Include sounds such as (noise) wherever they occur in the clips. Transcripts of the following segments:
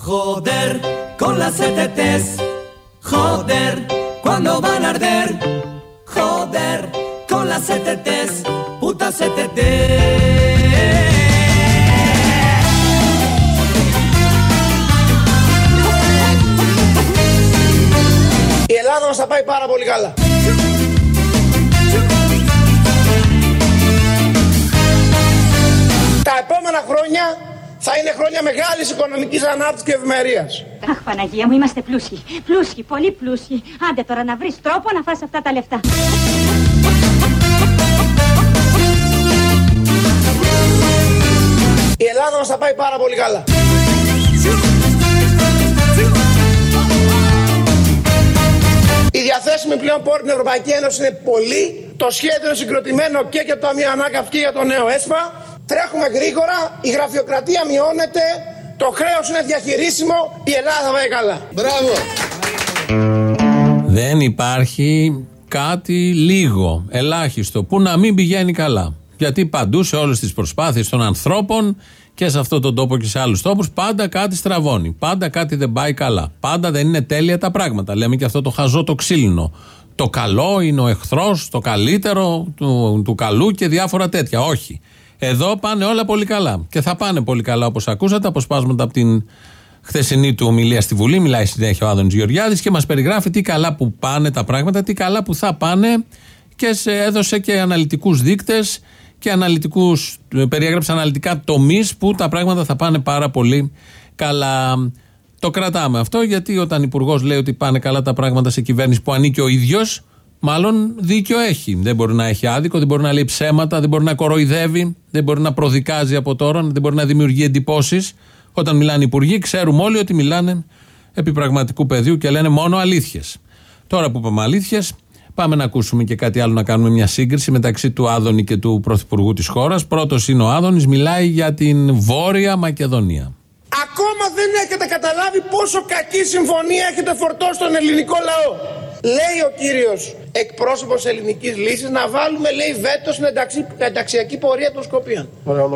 Joder con las CTTs. Joder cuando van a arder. Joder con las CTTs. Puta CTT. Η Ελλάδα μας θα πάει πάρα πολύ καλά. Τα επόμενα χρόνια θα είναι χρόνια μεγάλης οικονομικής ανάπτυξης και ευημερίας. Αχ, Παναγία μου, είμαστε πλούσιοι. Πλούσιοι, πολύ πλούσιοι. Άντε τώρα να βρεις τρόπο να φας αυτά τα λεφτά. Η Ελλάδα μας θα πάει πάρα πολύ καλά. Οι διαθέσιμοι πλέον πόροι στην Ευρωπαϊκή Ένωση είναι πολλοί. Το σχέδιο είναι συγκροτημένο και για το Ταμείο Ανάκαμψη και για το νέο ΕΣΠΑ. Τρέχουμε γρήγορα, η γραφειοκρατία μειώνεται, το χρέος είναι διαχειρίσιμο, η Ελλάδα πάει καλά. Μπράβο. Δεν υπάρχει κάτι λίγο, ελάχιστο, που να μην πηγαίνει καλά. Γιατί παντού σε όλες τις προσπάθειες των ανθρώπων και σε αυτόν τον τόπο και σε άλλους τόπους, πάντα κάτι στραβώνει. Πάντα κάτι δεν πάει καλά. Πάντα δεν είναι τέλεια τα πράγματα. Λέμε και αυτό το χαζό το ξύλινο. Το καλό είναι ο εχθρός, το καλύτερο του, του καλού και διάφορα τέτοια. Όχι. Εδώ πάνε όλα πολύ καλά. Και θα πάνε πολύ καλά όπως ακούσατε, αποσπάσματα από την χθεσινή του ομιλία στη Βουλή. Μιλάει συνέχεια ο Άδωνης Γεωργιάδης και μας περιγράφει τι καλά που πάνε τα πράγματα, τι καλά που θα πάνε και σε έδωσε και αναλυτικούς δείκτες και αναλυτικούς, περιέγραψε αναλυτικά τομείς που τα πράγματα θα πάνε πάρα πολύ καλά. Το κρατάμε αυτό γιατί όταν υπουργός λέει ότι πάνε καλά τα πράγματα σε κυβέρνηση που ανήκει ο ίδιος, μάλλον δίκιο έχει. Δεν μπορεί να έχει άδικο, δεν μπορεί να λέει ψέματα, δεν μπορεί να κοροϊδεύει, δεν μπορεί να προδικάζει από τώρα, δεν μπορεί να δημιουργεί εντυπώσεις. Όταν μιλάνε οι υπουργοί, ξέρουμε όλοι ότι μιλάνε επί πραγματικού πεδίου και λένε μόνο αλήθειες. Τώρα που είπαμε αλήθειες, Πάμε να ακούσουμε και κάτι άλλο, να κάνουμε μια σύγκριση μεταξύ του Άδωνη και του Πρωθυπουργού της χώρας. Πρώτος είναι ο Άδωνης, μιλάει για την Βόρεια Μακεδονία. Ακόμα δεν έχετε καταλάβει πόσο κακή συμφωνία έχετε φορτώσει στον ελληνικό λαό. Λέει ο κύριος εκπρόσωπος ελληνικής λύσης να βάλουμε, λέει, βέτος στην εντάξει, ενταξιακή πορεία των Σκοπίων.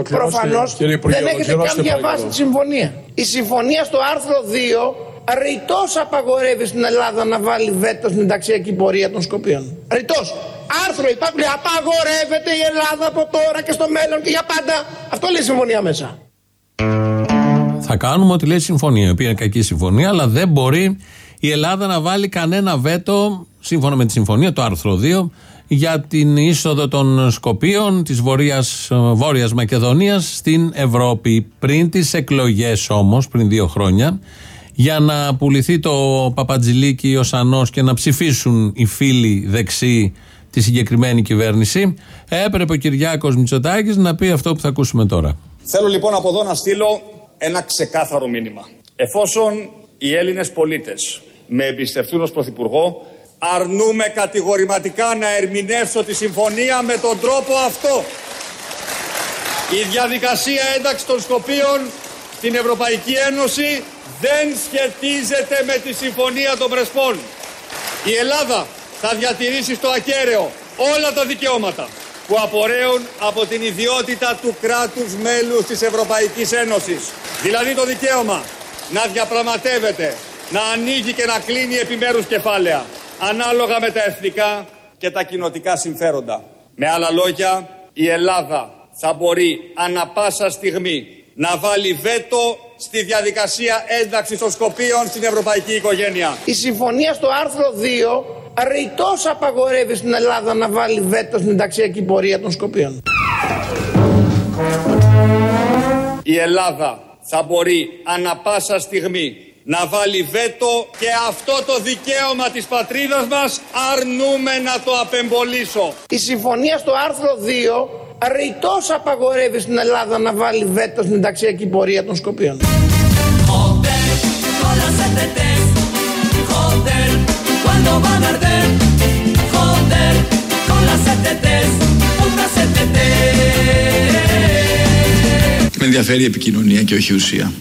Προφανώς δεν έχετε καν διαβάσει τη συμφωνία. Η συμφωνία στο άρθρο 2 ρητός απαγορεύει στην Ελλάδα να βάλει βέτος στην ενταξιακή πορεία των Σκοπίων. Ρητός. Άρθρο υπάρχει, απαγορεύεται η Ελλάδα από τώρα και στο μέλλον και για πάντα. Αυτό λέει η συμφωνία μέσα. Θα κάνουμε ό,τι λέει η συμφωνία, η οποία είναι κακή συμφωνία, αλλά δεν μπορεί η Ελλάδα να βάλει κανένα βέτο, σύμφωνα με τη συμφωνία, το άρθρο 2, για την είσοδο των Σκοπίων της Βορειάς, Βόρειας Μακεδονίας στην Ευρώπη. Πριν τις εκλογές όμως, πριν δύο χρόνια, για να πουληθεί το Παπατζηλίκι ο Σανός και να ψηφίσουν οι φίλοι δεξί τη συγκεκριμένη κυβέρνηση, έπρεπε ο Κυριάκος Μητσοτάκης να πει αυτό που θα ακούσουμε τώρα. Θέλω λοιπόν από εδώ να στείλω ένα ξεκάθαρο μήνυμα. Εφόσον οι Έλληνες πολίτες με εμπιστευτούν ως Πρωθυπουργό, αρνούμε κατηγορηματικά να ερμηνεύσω τη συμφωνία με τον τρόπο αυτό. Η διαδικασία ένταξης των Σκοπίων στην Ευρωπαϊκή Ένωση δεν σχετίζεται με τη Συμφωνία των Πρεσπών. Η Ελλάδα θα διατηρήσει στο ακέραιο όλα τα δικαιώματα που απορρέουν από την ιδιότητα του κράτους μέλους της Ευρωπαϊκής Ένωσης. Δηλαδή το δικαίωμα να διαπραγματεύεται, να ανοίγει και να κλείνει επιμέρους κεφάλαια, ανάλογα με τα εθνικά και τα κοινοτικά συμφέροντα. Με άλλα λόγια, η Ελλάδα θα μπορεί ανα πάσα στιγμή να βάλει βέτο στη διαδικασία ένταξης των Σκοπίων στην ευρωπαϊκή οικογένεια. Η συμφωνία στο άρθρο 2 ρητός απαγορεύει στην Ελλάδα να βάλει βέτο στην ενταξιακή πορεία των Σκοπίων. Η Ελλάδα θα μπορεί ανα πάσα στιγμή να βάλει βέτο και αυτό το δικαίωμα της πατρίδας μας αρνούμε να το απεμπολίσω. Η συμφωνία στο άρθρο 2 ρητός απαγορεύει στην Ελλάδα να βάλει βέτο στην ενταξιακή πορεία των Σκοπίων. Με ενδιαφέρει η επικοινωνία και όχι η ουσία.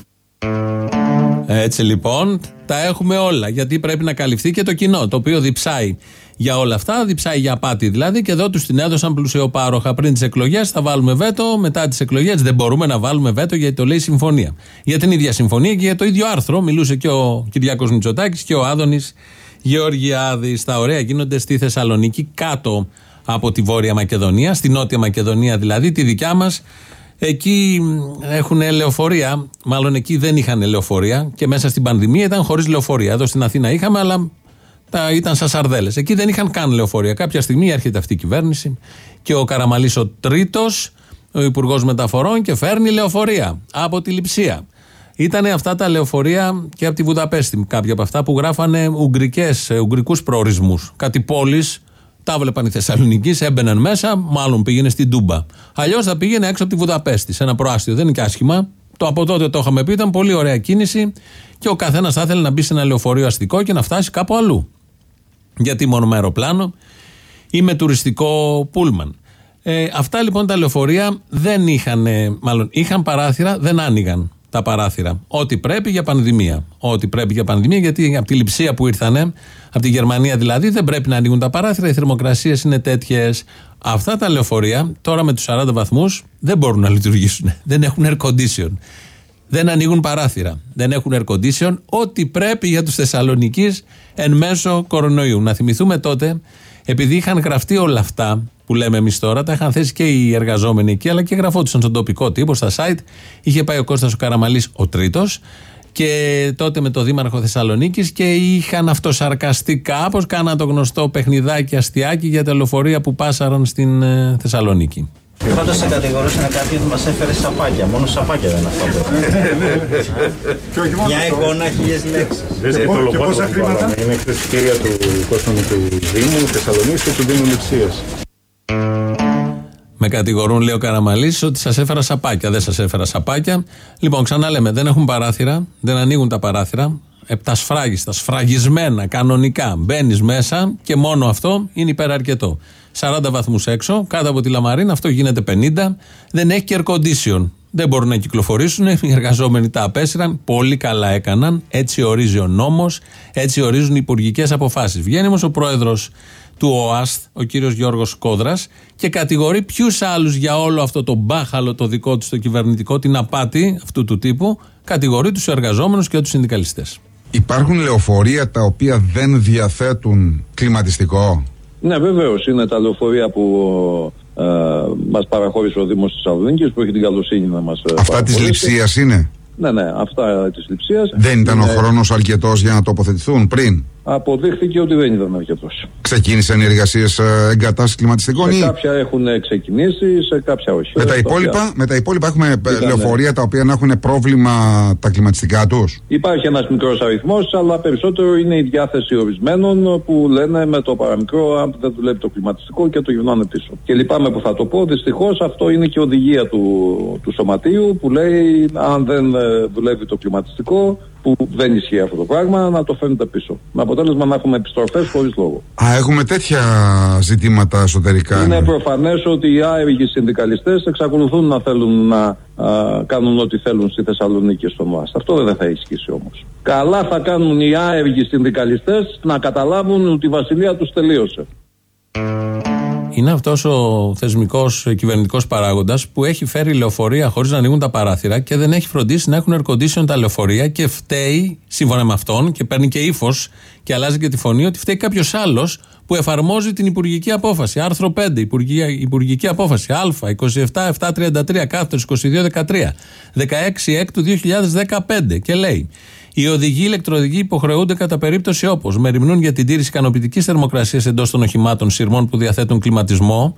Έτσι λοιπόν τα έχουμε όλα. Γιατί πρέπει να καλυφθεί και το κοινό, το οποίο διψάει για όλα αυτά, διψάει για απάτη δηλαδή. Και εδώ τους την έδωσαν πλουσιοπάροχα πριν τις εκλογές. Θα βάλουμε βέτο. Μετά τις εκλογές δεν μπορούμε να βάλουμε βέτο γιατί το λέει η συμφωνία. Για την ίδια συμφωνία και για το ίδιο άρθρο μιλούσε και ο Κυριάκος Μητσοτάκης και ο Άδωνης Γεωργιάδης. Τα ωραία γίνονται στη Θεσσαλονίκη κάτω από τη Βόρεια Μακεδονία, στη Νότια Μακεδονία δηλαδή, τη δικιά μας. Εκεί έχουν λεωφορεία. Μάλλον εκεί δεν είχαν λεωφορεία και μέσα στην πανδημία ήταν χωρίς λεωφορεία. Εδώ στην Αθήνα είχαμε, αλλά τα ήταν σαν σαρδέλες. Εκεί δεν είχαν καν λεωφορεία. Κάποια στιγμή έρχεται αυτή η κυβέρνηση και ο Καραμαλής ο τρίτος, ο Υπουργός Μεταφορών και φέρνει λεωφορεία από τη Λιψία. Ήταν αυτά τα λεωφορεία και από τη Βουδαπέστη. Κάποια από αυτά που γράφανε ουγγρικούς προορισμούς. Κάτι πόλει τα βλέπαν οι Θεσσαλονίκη, έμπαιναν μέσα, μάλλον πήγαινε στην Τούμπα. Αλλιώς θα πήγαινε έξω από τη Βουδαπέστη, σε ένα προάστιο. Δεν είναι και άσχημα. Το από τότε το είχαμε πει, ήταν πολύ ωραία κίνηση και ο καθένας θα ήθελε να μπει σε ένα λεωφορείο αστικό και να φτάσει κάπου αλλού. Γιατί μόνο με αεροπλάνο ή με τουριστικό πούλμαν. Ε, αυτά λοιπόν τα λεωφορεία δεν είχαν, μάλλον είχαν παράθυρα, δεν άνοιγαν τα παράθυρα. Ό,τι πρέπει για πανδημία. Ό,τι πρέπει για πανδημία, γιατί από τη λειψία που ήρθανε, από τη Γερμανία δηλαδή, δεν πρέπει να ανοίγουν τα παράθυρα. Οι θερμοκρασίες είναι τέτοιες. Αυτά τα λεωφορεία, τώρα με τους 40 βαθμούς, δεν μπορούν να λειτουργήσουν. Δεν έχουν air condition. Δεν ανοίγουν παράθυρα. Δεν έχουν air condition. Ό,τι πρέπει για τους Θεσσαλονίκης εν μέσω κορονοϊού. Να θυμηθούμε τότε, επειδή είχαν γραφτεί όλα αυτά που λέμε εμείς τώρα, τα είχαν θέσει και οι εργαζόμενοι εκεί, αλλά και γραφόντουσαν στον τοπικό τύπο, στα site. Είχε πάει ο Κώστας ο Καραμαλής ο τρίτος και τότε με το Δήμαρχο Θεσσαλονίκης και είχαν αυτοσαρκαστεί κάπως, κάναν το γνωστό παιχνιδάκι αστιάκι για τα λεωφορεία που πάσαραν στην ε, Θεσσαλονίκη. Πάντω σε κατηγορούσαν κάποιοι ότι μας έφερε σαπάκια. Μόνο σαπάκια δεν αυτό. Μια εικόνα, χίλιες λέξεις. Και πόσα χρήματα; Είναι εκτελεστήρια του κόσμου του Δήμου Θεσσαλονίκη και του Δήμου Λεψία. Με κατηγορούν, λέει ο Καραμαλής, ότι σας έφερα σαπάκια. Δεν σας έφερα σαπάκια. Λοιπόν, ξαναλέμε, δεν έχουν παράθυρα, δεν ανοίγουν τα παράθυρα. Επτασφράγιστα, σφραγισμένα, κανονικά. Μπαίνεις μέσα και μόνο αυτό είναι υπεραρκετό. 40 βαθμούς έξω, κάτω από τη Λαμαρίνα, αυτό γίνεται 50. Δεν έχει και air condition. Δεν μπορούν να κυκλοφορήσουν. Οι εργαζόμενοι τα απέσυραν. Πολύ καλά έκαναν. Έτσι ορίζει ο νόμος. Έτσι ορίζουν οι υπουργικές αποφάσεις. Βγαίνει όμως ο πρόεδρος του ΟΑΣΤ, ο κύριος Γιώργος Κόδρας, και κατηγορεί ποιους άλλους για όλο αυτό το μπάχαλο το δικό του, το κυβερνητικό, την απάτη αυτού του τύπου, κατηγορεί τους εργαζόμενους και τους συνδικαλιστές. Υπάρχουν λεωφορεία τα οποία δεν διαθέτουν κλιματιστικό; Ναι, βεβαίως. Είναι τα λεωφορεία που ε, μας παραχώρησε ο Δήμος της Θεσσαλονίκης που έχει την καλοσύνη να μας. Αυτά της λειψίας είναι; Ναι, ναι, αυτά της λειψίας. Δεν ήταν ο χρόνος αρκετός για να τοποθετηθούν πριν; Αποδείχθηκε ότι δεν ήταν αρκετό. Ξεκίνησαν οι εργασίες εγκατάστασης κλιματιστικών Σε ή. κάποια έχουν ξεκινήσει, σε κάποια όχι. Με τα, Ε, υπόλοιπα, με τα υπόλοιπα έχουμε ε, Ήταν, λεωφορεία τα οποία να έχουν πρόβλημα τα κλιματιστικά τους; Υπάρχει ένας μικρός αριθμός, αλλά περισσότερο είναι η διάθεση ορισμένων που λένε με το παραμικρό αν δεν δουλεύει το κλιματιστικό και το γυρνάνε πίσω. Και λυπάμαι που θα το πω, δυστυχώς αυτό είναι και οδηγία του, του σωματείου που λέει αν δεν ε, δουλεύει το κλιματιστικό, που δεν ισχύει αυτό το πράγμα, να το φέρνετε πίσω. Με αποτέλεσμα να έχουμε επιστροφές χωρίς λόγο. Α, έχουμε τέτοια ζητήματα εσωτερικά. Είναι προφανές ότι οι άεργοι συνδικαλιστές εξακολουθούν να θέλουν να α, κάνουν ό,τι θέλουν στη Θεσσαλονίκη στον ΟΑΣΤ. Αυτό δεν θα ισχύσει όμως. Καλά θα κάνουν οι άεργοι συνδικαλιστές να καταλάβουν ότι η βασιλεία τους τελείωσε. Είναι αυτός ο θεσμικός κυβερνητικός παράγοντας που έχει φέρει λεωφορεία χωρίς να ανοίγουν τα παράθυρα και δεν έχει φροντίσει να έχουν air condition τα λεωφορεία και φταίει, σύμφωνα με αυτόν, και παίρνει και ύφος και αλλάζει και τη φωνή, ότι φταίει κάποιος άλλος που εφαρμόζει την υπουργική απόφαση. Άρθρο 5, υπουργική, υπουργική απόφαση. Α27-733 κάθετος 2213. 16 Έκτου 2015. Και λέει. Οι οδηγοί ηλεκτροοδηγοί υποχρεούνται κατά περίπτωση όπως μεριμνούν για την τήρηση ικανοποιητικής θερμοκρασίας εντός των οχημάτων σειρμών που διαθέτουν κλιματισμό,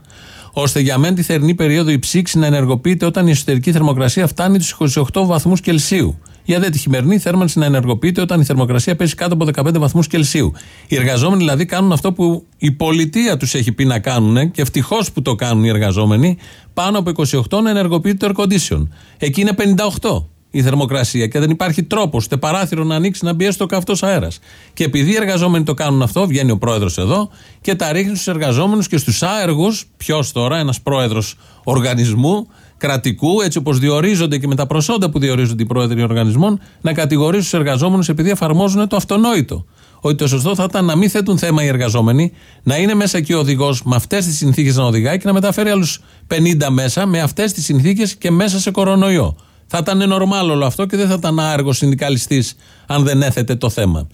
ώστε για μεν τη θερινή περίοδο η ψήξη να ενεργοποιείται όταν η εσωτερική θερμοκρασία φτάνει τους 28 βαθμούς Κελσίου. Για δε τη χειμερινή θέρμανση να ενεργοποιείται όταν η θερμοκρασία πέσει κάτω από 15 βαθμούς Κελσίου. Οι εργαζόμενοι δηλαδή κάνουν αυτό που η πολιτεία τους έχει πει να κάνουν και ευτυχώς που το κάνουν οι εργαζόμενοι, πάνω από 28 να ενεργοποιείται το air condition. Εκεί είναι 58 η θερμοκρασία και δεν υπάρχει τρόπος ούτε παράθυρο να ανοίξει να μπει έστω καυτό αέρας. Και επειδή οι εργαζόμενοι το κάνουν αυτό, βγαίνει ο πρόεδρος εδώ και τα ρίχνει στους εργαζόμενους και στους άεργους. Ποιος τώρα, ένας πρόεδρος οργανισμού, κρατικού, έτσι όπως διορίζονται και με τα προσόντα που διορίζονται οι πρόεδροι οργανισμών, να κατηγορήσουν τους εργαζόμενους επειδή εφαρμόζουν το αυτονόητο. Ότι το σωστό θα ήταν να μην θέτουν θέμα οι εργαζόμενοι, να είναι μέσα εκεί ο οδηγός με αυτές τις συνθήκες να οδηγάει και να μεταφέρει άλλους 50 μέσα με αυτές τις συνθήκες και μέσα σε κορονοϊό. Θα ήταν νορμάλ όλο αυτό και δεν θα ήταν άργο συνδικαλιστής αν δεν έθετε το θέμα.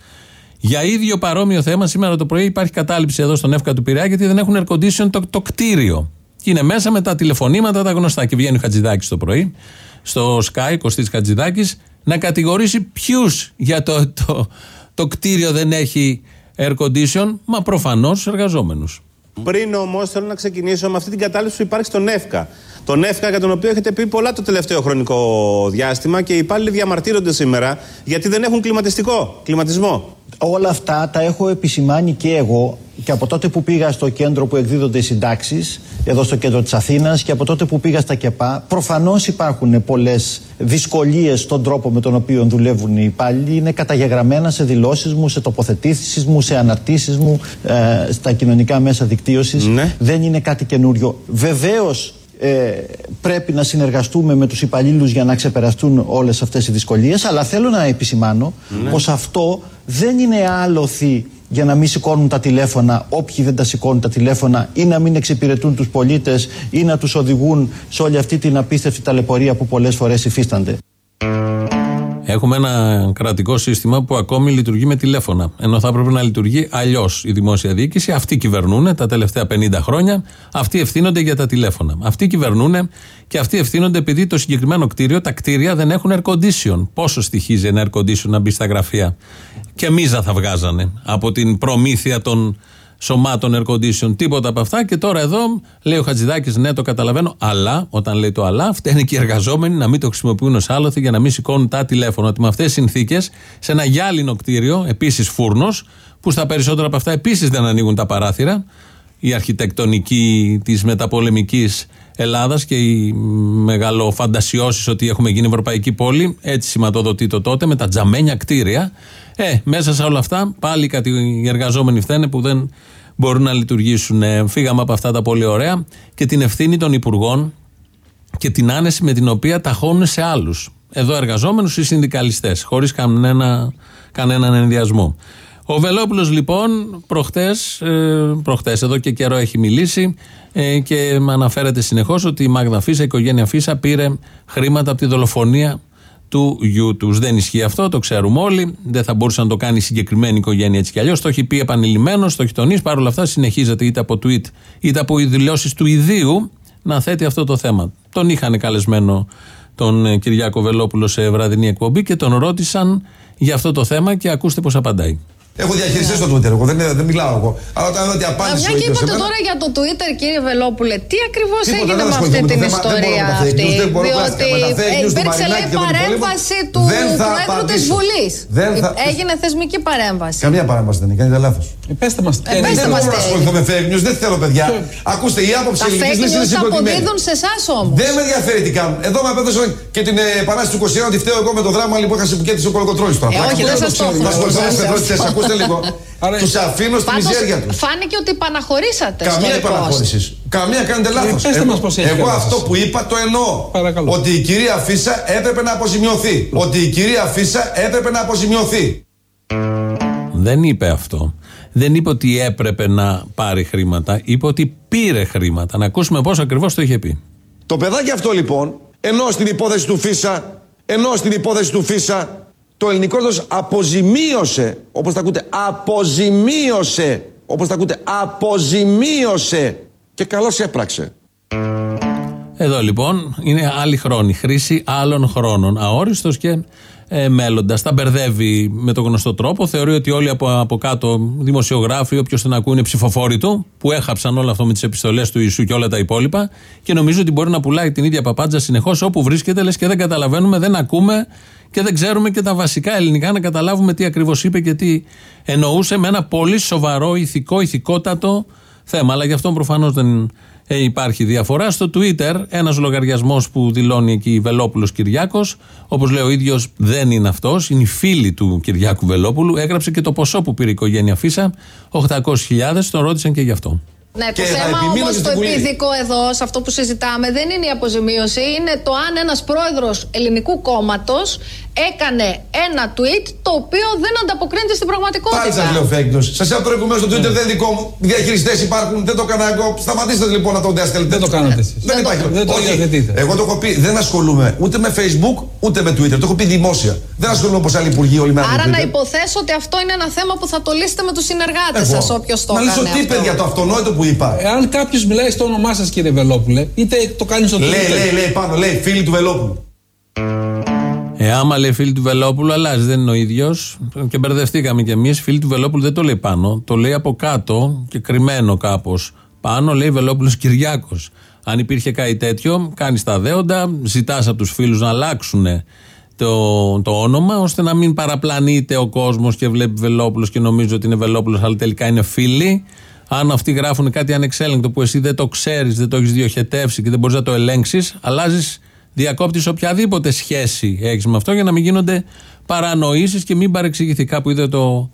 Για ίδιο παρόμοιο θέμα, σήμερα το πρωί υπάρχει κατάληψη εδώ στον Εύκα του Πειραιά γιατί δεν έχουν air condition το, το κτίριο. Και είναι μέσα με τα τηλεφωνήματα τα γνωστά. Και βγαίνει ο Χατζηδάκης το πρωί, στο Sky, Κωστής Χατζηδάκης, να κατηγορήσει ποιους για το, το, το κτίριο δεν έχει air condition, μα προφανώς του εργαζόμενους. Πριν όμως θέλω να ξεκινήσω με αυτή την κατάληψη που υπάρχει στον ΕΦΚΑ. Τον ΕΦΚΑ για τον οποίο έχετε πει πολλά το τελευταίο χρονικό διάστημα και οι υπάλληλοι διαμαρτύρονται σήμερα γιατί δεν έχουν κλιματιστικό, κλιματισμό. Όλα αυτά τα έχω επισημάνει και εγώ και από τότε που πήγα στο κέντρο που εκδίδονται οι συντάξεις, εδώ στο κέντρο της Αθήνας, και από τότε που πήγα στα ΚΕΠΑ, προφανώς υπάρχουν πολλές δυσκολίες στον τρόπο με τον οποίο δουλεύουν οι υπάλληλοι. Είναι καταγεγραμμένα σε δηλώσεις μου, σε τοποθετήσεις μου, σε αναρτήσεις μου, ε, στα κοινωνικά μέσα δικτύωσης. Ναι. Δεν είναι κάτι καινούριο. Βεβαίως ε, πρέπει να συνεργαστούμε με τους υπαλλήλους για να ξεπεραστούν όλες αυτές οι δυσκολίες αλλά θέλω να επισημάνω Ναι. πως αυτό δεν είναι άλοθη για να μην σηκώνουν τα τηλέφωνα όποιοι δεν τα σηκώνουν τα τηλέφωνα ή να μην εξυπηρετούν τους πολίτες ή να τους οδηγούν σε όλη αυτή την απίστευτη ταλαιπωρία που πολλές φορές υφίστανται. Έχουμε ένα κρατικό σύστημα που ακόμη λειτουργεί με τηλέφωνα. Ενώ θα έπρεπε να λειτουργεί αλλιώς η δημόσια διοίκηση. Αυτοί κυβερνούν τα τελευταία 50 χρόνια. Αυτοί ευθύνονται για τα τηλέφωνα. Αυτοί κυβερνούν και αυτοί ευθύνονται επειδή το συγκεκριμένο κτίριο, τα κτίρια δεν έχουν air condition. Πόσο στοιχίζει ένα air condition να μπει στα γραφεία; Και μίζα θα βγάζανε από την προμήθεια των σωμάτων air condition. Τίποτα από αυτά. Και τώρα εδώ λέει ο Χατζηδάκης, ναι, το καταλαβαίνω. Αλλά, όταν λέει το αλλά, φταίνει και οι εργαζόμενοι να μην το χρησιμοποιούν ως άλοθη για να μην σηκώνουν τα τηλέφωνα. Ότι με αυτές τις συνθήκες, σε ένα γυάλινο κτίριο, επίσης φούρνος, που στα περισσότερα από αυτά επίσης δεν ανοίγουν τα παράθυρα, η αρχιτεκτονική της μεταπολεμικής Ελλάδας και οι μεγαλοφαντασιώσεις ότι έχουμε γίνει ευρωπαϊκή πόλη, έτσι σηματοδοτεί το τότε με τα τζαμένια κτίρια. Ε, μέσα σε όλα αυτά πάλι κάτι οι εργαζόμενοι φταίνε που δεν μπορούν να λειτουργήσουν. Ε, φύγαμε από αυτά τα πολύ ωραία και την ευθύνη των υπουργών και την άνεση με την οποία ταχώνουν σε άλλους. Εδώ εργαζόμενους ή συνδικαλιστές, χωρίς κανένα, κανέναν ενδιασμό. Ο Βελόπουλος λοιπόν προχτές, ε, προχτές, εδώ και καιρό έχει μιλήσει ε, και αναφέρεται συνεχώς ότι η Μάγδα Φίσα, η οικογένεια Φίσα πήρε χρήματα από τη δολοφονία του γιού τους. Δεν ισχύει αυτό, το ξέρουμε όλοι. Δεν θα μπορούσε να το κάνει η συγκεκριμένη οικογένεια έτσι κι αλλιώς. Το έχει πει επανειλημμένος, το έχει τονίσει. Παρ' όλα αυτά συνεχίζεται είτε από tweet είτε από δηλώσεις του ιδίου να θέτει αυτό το θέμα. Τον είχαν καλεσμένο τον ε, Κυριάκο Βελόπουλο σε βραδινή εκπομπή και τον ρώτησαν για αυτό το θέμα και ακούστε πώς απαντάει. Έχω διαχειριστεί στο Twitter, εγώ δεν, δεν μιλάω εγώ. Αλλά όταν είδα ότι Μα απάντησε μια ο και ίδιος σε είπατε μένα, τώρα για το Twitter, κύριε Βελόπουλε, τι ακριβώς Τίποτα, έγινε δεν με ασχοληθώ αυτή με το την θέμα, δεν μπορώ ιστορία με τα fake αυτή. news, δεν μπορώ με τα- Διότι με τα fake news του υπήρξε Μαρινάκη λέει και των παρέμβαση υπολείπων. του Δεν θα Προέδρου της απαντήσω. Βουλής. Δεν θα- Έγινε θεσμική παρέμβαση. Καμία παρέμβαση δεν είναι, κάνετε λάθος. Πέστε μας. Ε, πέστε δεν μας μπορώ να τι ασχοληθώ με fake news, δεν θέλω παιδιά. Ακούστε, η άποψη Τα ελληνικής fake λύσης είναι news συγκροτημένη. αποδίδουν σε εσάς όμως. Δεν με ενδιαφέρει τι κάνουν. Εδώ με απέδωσαν και την ε, επανάσταση του 21 ότι φταίω εγώ με το δράμα λοιπόν είχα συμπουκέτηση ο Κολοκοτρόλη τώρα. Ε, όχι, δεν σας το Θα ασχοληθώ με έχω. (laughs) τι πετρότητε, ακούστε λίγο. Τους αφήνω στη Πάντως, μιζέρια τους. φάνηκε ότι επαναχωρήσατε στο Καμία repost. επαναχώρηση. Καμία κάνετε λάθος. πέστε μας πώς έχει εγώ κατάσταση. αυτό που είπα το εννοώ. Παρακαλώ. Ότι η κυρία Φίσα έπρεπε να αποζημιωθεί. Ότι η κυρία Φίσα έπρεπε να αποζημιωθεί. Δεν είπε αυτό. Δεν είπε ότι έπρεπε να πάρει χρήματα. Είπε ότι πήρε χρήματα. Να ακούσουμε πώς ακριβώς το είχε πει. Το παιδάκι αυτό λοιπόν, ενώ στην υπόθεση του Φίσα, ενώ στην υπόθεση του Φίσα, το ελληνικό κράτος αποζημίωσε, όπως τα ακούτε, αποζημίωσε, όπως τα ακούτε, αποζημίωσε και καλώς έπραξε. Εδώ λοιπόν είναι άλλη χρόνη. Χρήση άλλων χρόνων. Αόριστος και ε, μέλλοντας. Τα μπερδεύει με τον γνωστό τρόπο. Θεωρεί ότι όλοι από, από κάτω, δημοσιογράφοι, όποιος τον ακούει, είναι ψηφοφόροι του, που έχαψαν όλα αυτό με τις επιστολές του Ιησού και όλα τα υπόλοιπα. Και νομίζω ότι μπορεί να πουλάει την ίδια παπάντζα συνεχώς όπου βρίσκεται, λες και δεν καταλαβαίνουμε, δεν ακούμε και δεν ξέρουμε και τα βασικά ελληνικά να καταλάβουμε τι ακριβώς είπε και τι εννοούσε με ένα πολύ σοβαρό ηθικό, ηθικότατο θέμα. Αλλά γι' αυτό προφανώς δεν ε, υπάρχει διαφορά. Στο Twitter, ένας λογαριασμός που δηλώνει εκεί Βελόπουλος Κυριάκος, όπως λέει ο ίδιος, δεν είναι αυτός, είναι η φίλη του Κυριάκου Βελόπουλου, έγραψε και το ποσό που πήρε η οικογένεια Φίσα, 800.000, τον ρώτησαν και γι' αυτό. Ναι, το Και θα θέμα επιμείνω όμως και το στην Βουλή. επίδικο εδώ, σε αυτό που συζητάμε, δεν είναι η αποζημίωση. Είναι το αν ένας πρόεδρος ελληνικού κόμματος έκανε ένα tweet το οποίο δεν ανταποκρίνεται στην πραγματικότητα. Πάλι σας λέω fake news. Σας είπα προηγουμένως το Twitter δεν είναι δικό μου. Διαχειριστές υπάρχουν, δεν το έκανα εγώ. Σταματήστε λοιπόν να το διαστέλετε. Δεν το κάνατε εσείς. Δεν υπάρχει. Δεν το Όχι. υιοθετείτε. Εγώ το έχω πει, δεν ασχολούμαι ούτε με Facebook ούτε με Twitter. Το έχω πει δημόσια. Δεν ασχολούμαι όπως άλλοι υπουργοί όλοι με Άρα να Twitter. υποθέσω ότι αυτό είναι ένα θέμα που θα το λύσετε με τους συνεργάτες Εγώ. σας, όποιος το Να λύσω κάνει. τι, αυτό. παιδιά, το αυτονόητο που είπα. Εάν κάποιος μιλάει στο όνομά σας, κύριε Βελόπουλε, είτε το κάνεις στο Λέει, Twitter. λέει, λέει πάνω, λέει φίλοι του Βελόπουλου. Ε, άμα λέει φίλοι του Βελόπουλου, αλλάζει, δεν είναι ο ίδιος. Και μπερδευτήκαμε κι εμείς. Φίλοι του Βελόπουλου δεν το λέει πάνω. Το λέει από κάτω και κρυμμένο κάπως. Πάνω λέει Βελόπουλος Κυριάκος. Αν υπήρχε κάτι τέτοιο, κάνεις τα δέοντα, ζητάς από τους φίλους να αλλάξουν το, το όνομα, ώστε να μην παραπλανείται ο κόσμος και βλέπει Βελόπουλος και νομίζει ότι είναι Βελόπουλος, αλλά τελικά είναι φίλοι. Αν αυτοί γράφουν κάτι ανεξέλεγκτο που εσύ δεν το ξέρεις, δεν το έχεις διοχετεύσει και δεν μπορείς να το ελέγξεις, αλλάζεις, διακόπτεις οποιαδήποτε σχέση έχεις με αυτό για να μην γίνονται παρανοήσεις και μην παρεξηγηθεί. Κάπου είδε το,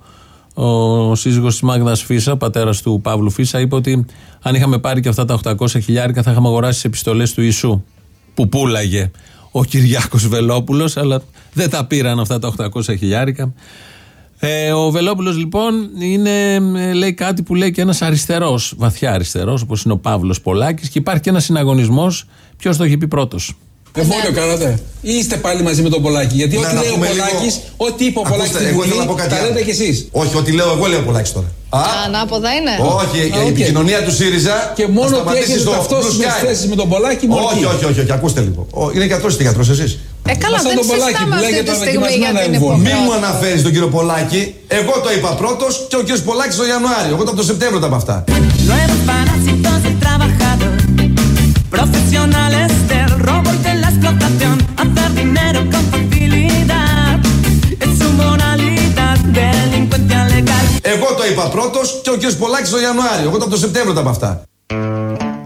ο σύζυγος της Μάγδας Φίσα, πατέρας του Παύλου Φίσα, είπε ότι αν είχαμε πάρει και αυτά τα 800 χιλιάρικα θα είχαμε αγοράσει τις επιστολές του Ιησού που πούλαγε ο Κυριάκος Βελόπουλος αλλά δεν τα πήραν αυτά τα 800 χιλιάρικα. Ε, ο Βελόπουλος λοιπόν είναι, ε, λέει κάτι που λέει και ένας αριστερός, βαθιά αριστερός όπως είναι ο Παύλος Πολάκης και υπάρχει και ένας συναγωνισμός ποιος το έχει πει πρώτος. Εμβόλιο κάνατε. Ή είστε πάλι μαζί με τον Πολάκη. Γιατί Να ό,τι τα λέει ο πούμε λίγο. Πολάκης, ό,τι είπε ο Πολάκης Ακούστε, στην εγώ Βουλή, θέλω να πω κάτι τα άλλο. λέτε κι εσείς. Όχι, ό,τι λέω εγώ λέω Πολάκης τώρα. Α, Ανάποδα είναι. όχι, Α, η οκ. επικοινωνία του ΣΥΡΙΖΑ. Και θα μόνο ότι σταματήσει έχετε στο ταυτόσιμε Blue Sky. θέσεις με τον Πολάκη, μόνο Όχι, εκεί. όχι, όχι, όχι, ακούστε λίγο. Ο, Είναι γιατρός, είστε γιατρός εσείς; Ε, καλά, Σαν δεν τον Πολάκη συζητάμε που αυτή λέγεται τη τα στιγμή για δοκιμασμένα την εμβόλια. Μην μου υποχρέωση. αναφέρεις τον κύριο Πολάκη. Εγώ το είπα πρώτος και ο κύριος Πολάκης το Ιανουάριο. Εγώ από το Σεπτέμβριο τα είπα αυτά. Nuevos parásitos del trabajador, profesionales del robo y de la explotación, hacer dinero con facilidad, es su moralidad, delincuencia legal. Εγώ το είπα πρώτος και ο κύριο Πολάκης το Ιανουάριο. Εγώ από το Σεπτέμβριο τα είπα αυτά.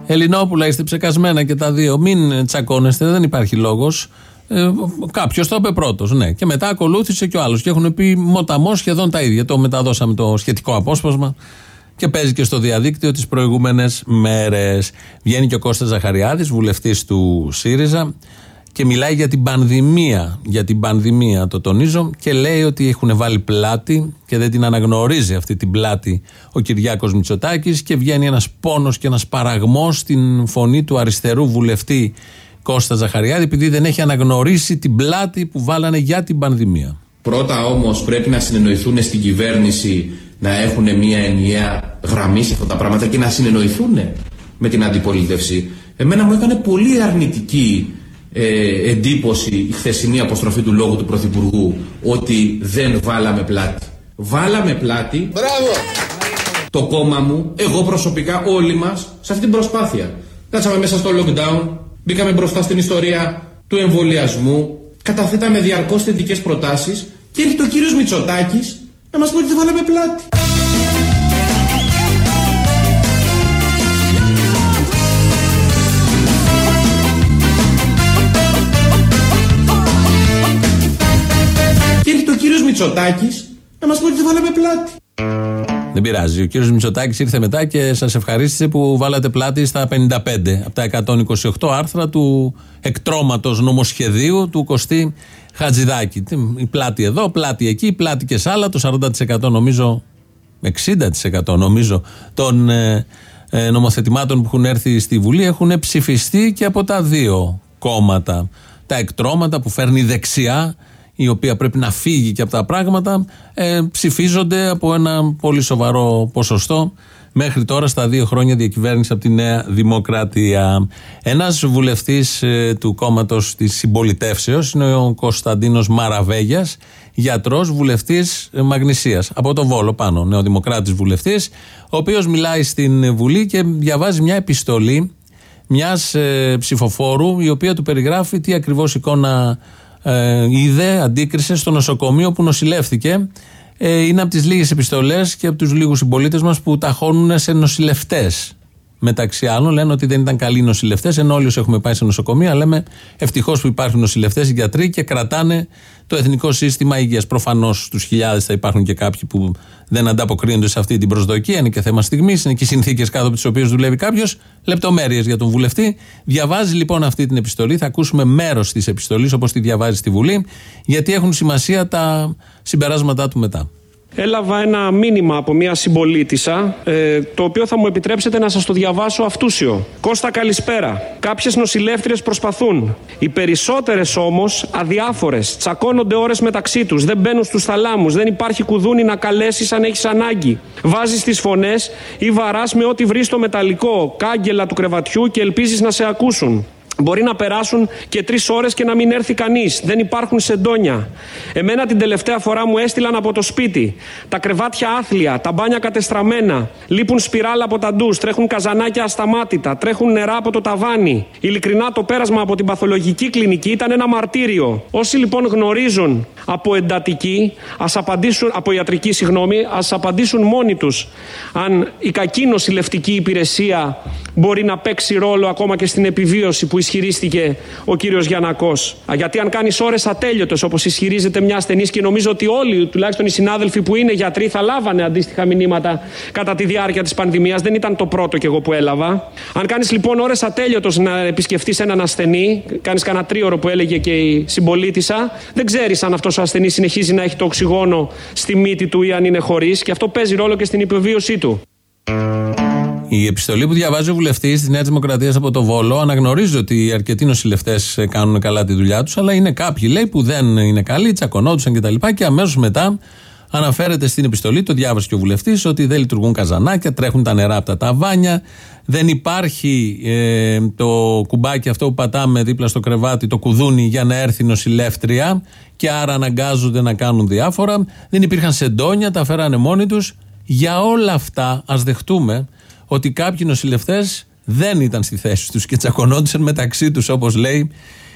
Ελληνόπουλα, είστε ψεκασμένα και τα δύο. Μην τσακώνεστε, δεν υπάρχει λόγος. Ε, Κάποιος το είπε πρώτος, ναι. Και μετά ακολούθησε και ο άλλος. Και έχουν πει μοταμός σχεδόν τα ίδια. Το μεταδώσαμε το σχετικό απόσπασμα και παίζει και στο διαδίκτυο τις προηγούμενες μέρες. Βγαίνει και ο Κώστας Ζαχαριάδης, βουλευτής του ΣΥΡΙΖΑ, και μιλάει για την πανδημία. Για την πανδημία το τονίζω και λέει ότι έχουν βάλει πλάτη και δεν την αναγνωρίζει αυτή την πλάτη ο Κυριάκος Μητσοτάκης και βγαίνει ένας πόνος και ένας παραγμός στην φωνή του αριστερού βουλευτή Κώστα Ζαχαριάδη επειδή δεν έχει αναγνωρίσει την πλάτη που βάλανε για την πανδημία. Πρώτα όμως πρέπει να συνεννοηθούν στην κυβέρνηση να έχουν μια ενιαία γραμμή σε αυτά τα πράγματα και να συνεννοηθούν με την αντιπολίτευση. Εμένα μου έκανε πολύ αρνητική ε, εντύπωση η χθεσινή αποστροφή του λόγου του Πρωθυπουργού ότι δεν βάλαμε πλάτη. Βάλαμε πλάτη Μπράβο! το κόμμα μου, εγώ προσωπικά, όλοι μας, σε αυτή την προσπάθεια. Κάτσαμε μέσα στο lockdown, μπήκαμε μπροστά στην ιστορία του εμβολιασμού, καταθέταμε διαρκώς θετικές προτάσεις και έρχεται ο κύριος Μητσοτάκης να μας πει ότι δεν βάλαμε πλάτη. Μητσοτάκης να μας πει ότι δεν βάλαμε πλάτη. Δεν πειράζει. Ο κύριος Μητσοτάκης ήρθε μετά και σας ευχαρίστησε που βάλατε πλάτη στα 55 από τα 128 άρθρα του εκτρώματος νομοσχεδίου του Κωστή Χατζηδάκη. Τι, Η πλάτη εδώ, πλάτη εκεί, πλάτη και σ' άλλα. Το 40% νομίζω, 60% νομίζω των ε, ε, νομοθετημάτων που έχουν έρθει στη Βουλή έχουν ψηφιστεί και από τα δύο κόμματα. Τα εκτρώματα που φέρνει η δεξιά η οποία πρέπει να φύγει και από τα πράγματα, ε, ψηφίζονται από ένα πολύ σοβαρό ποσοστό μέχρι τώρα στα δύο χρόνια διακυβέρνηση από τη Νέα Δημοκρατία. Ένας βουλευτής ε, του κόμματος της συμπολιτεύσεως είναι ο Κωνσταντίνος Μαραβέγιας, γιατρός βουλευτής ε, Μαγνησίας, από το Βόλο πάνω, νεοδημοκράτης βουλευτής, ο οποίος μιλάει στην Βουλή και διαβάζει μια επιστολή μιας ε, ψηφοφόρου η οποία του περιγράφει τι ακριβώς εικόνα ε, είδε, αντίκρισε στο νοσοκομείο που νοσηλεύτηκε. Ε, είναι από τις λίγες επιστολές και από τους λίγους συμπολίτες μας που ταχώνουν σε νοσηλευτές. Μεταξύ άλλων, λένε ότι δεν ήταν καλοί νοσηλευτές, ενώ όλοι όσοι έχουμε πάει σε νοσοκομεία λέμε ευτυχώς που υπάρχουν νοσηλευτές, γιατροί και κρατάνε το εθνικό σύστημα υγείας. Προφανώς στους χιλιάδες θα υπάρχουν και κάποιοι που δεν ανταποκρίνονται σε αυτή την προσδοκία. Είναι και θέμα στιγμής, είναι και οι συνθήκες κάτω από τις οποίες δουλεύει κάποιος. Λεπτομέρειες για τον βουλευτή. Διαβάζει λοιπόν αυτή την επιστολή. Θα ακούσουμε μέρος της επιστολής όπως τη διαβάζει στη Βουλή, γιατί έχουν σημασία τα συμπεράσματά του μετά. Έλαβα ένα μήνυμα από μια συμπολίτησα, ε, το οποίο θα μου επιτρέψετε να σας το διαβάσω αυτούσιο. Κώστα καλησπέρα. Κάποιες νοσηλεύτριες προσπαθούν. Οι περισσότερες όμως αδιάφορες. Τσακώνονται ώρες μεταξύ τους. Δεν μπαίνουν στους θαλάμους. Δεν υπάρχει κουδούνι να καλέσεις αν έχεις ανάγκη. Βάζεις τις φωνές ή βαράς με ό,τι βρεις στο μεταλλικό, κάγκελα του κρεβατιού και ελπίζεις να σε ακούσουν. Μπορεί να περάσουν και τρεις ώρες και να μην έρθει κανείς. Δεν υπάρχουν σεντόνια. Εμένα την τελευταία φορά μου έστειλαν από το σπίτι. Τα κρεβάτια άθλια, τα μπάνια κατεστραμμένα. Λείπουν σπιράλα από τα ντους, τρέχουν καζανάκια ασταμάτητα, τρέχουν νερά από το ταβάνι. Ειλικρινά το πέρασμα από την παθολογική κλινική ήταν ένα μαρτύριο. Όσοι λοιπόν γνωρίζουν από εντατική, ας απαντήσουν, από ιατρική συγγνώμη, ας απαντήσουν μόνοι τους αν η κακή νοσηλευτική υπηρεσία μπορεί να παίξει ρόλο ακόμα και στην επιβίωση που ισχυρίστηκε ο κύριος Γιανακός. Γιατί αν κάνεις ώρες ατέλειωτες, όπως ισχυρίζεται μια ασθενής, και νομίζω ότι όλοι, τουλάχιστον οι συνάδελφοι που είναι γιατροί, θα λάβανε αντίστοιχα μηνύματα κατά τη διάρκεια της πανδημίας. Δεν ήταν το πρώτο κι εγώ που έλαβα. Αν κάνεις λοιπόν ώρες ατέλειωτο να επισκεφτείς έναν ασθενή, κάνεις κανένα τρίωρο που έλεγε και η συμπολίτησα, δεν ξέρεις αν αυτός ο ασθενής συνεχίζει να έχει το οξυγόνο στη μύτη του ή αν είναι χωρίς, και αυτό παίζει ρόλο και στην επιβίωσή του. Η επιστολή που διαβάζει ο βουλευτής της Νέας Δημοκρατίας από το Βόλο αναγνωρίζει ότι οι αρκετοί νοσηλευτές κάνουν καλά τη δουλειά τους, αλλά είναι κάποιοι λέει που δεν είναι καλοί, τσακωνόντουσαν κτλ. Και, και αμέσως μετά αναφέρεται στην επιστολή, το διάβασε και ο βουλευτής, ότι δεν λειτουργούν καζανάκια, τρέχουν τα νερά από τα ταβάνια, δεν υπάρχει ε, το κουμπάκι αυτό που πατάμε δίπλα στο κρεβάτι, το κουδούνι για να έρθει νοσηλεύτρια και άρα αναγκάζονται να κάνουν διάφορα. Δεν υπήρχαν σεντόνια, τα φέρανε μόνοι τους. Για όλα αυτά, ας δεχτούμε ότι κάποιοι νοσηλευτές δεν ήταν στη θέση τους και τσακωνόντουσαν μεταξύ τους, όπως λέει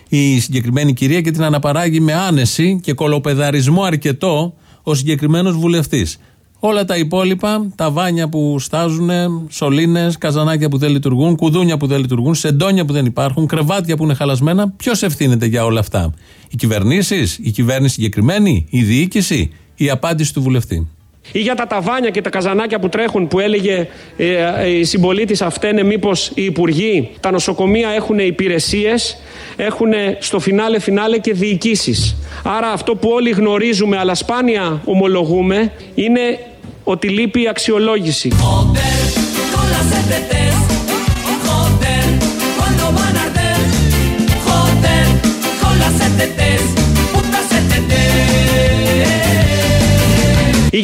η συγκεκριμένη κυρία, και την αναπαράγει με άνεση και κολοπεδαρισμό αρκετό ο συγκεκριμένος βουλευτής. Όλα τα υπόλοιπα, τα βάνια που στάζουν, σωλήνες, καζανάκια που δεν λειτουργούν, κουδούνια που δεν λειτουργούν, σεντόνια που δεν υπάρχουν, κρεβάτια που είναι χαλασμένα, ποιος ευθύνεται για όλα αυτά; Οι κυβερνήσεις, η κυβέρνηση συγκεκριμένη, η διοίκηση, η απάντηση του βουλευτή. Ή για τα ταβάνια και τα καζανάκια που τρέχουν που έλεγε ε, ε, η συμπολίτης αυτέ μήπως οι υπουργοί. Τα νοσοκομεία έχουν υπηρεσίες, έχουν στο φινάλε φινάλε και διοικήσεις. Άρα αυτό που όλοι γνωρίζουμε αλλά σπάνια ομολογούμε είναι ότι λείπει η αξιολόγηση. Ή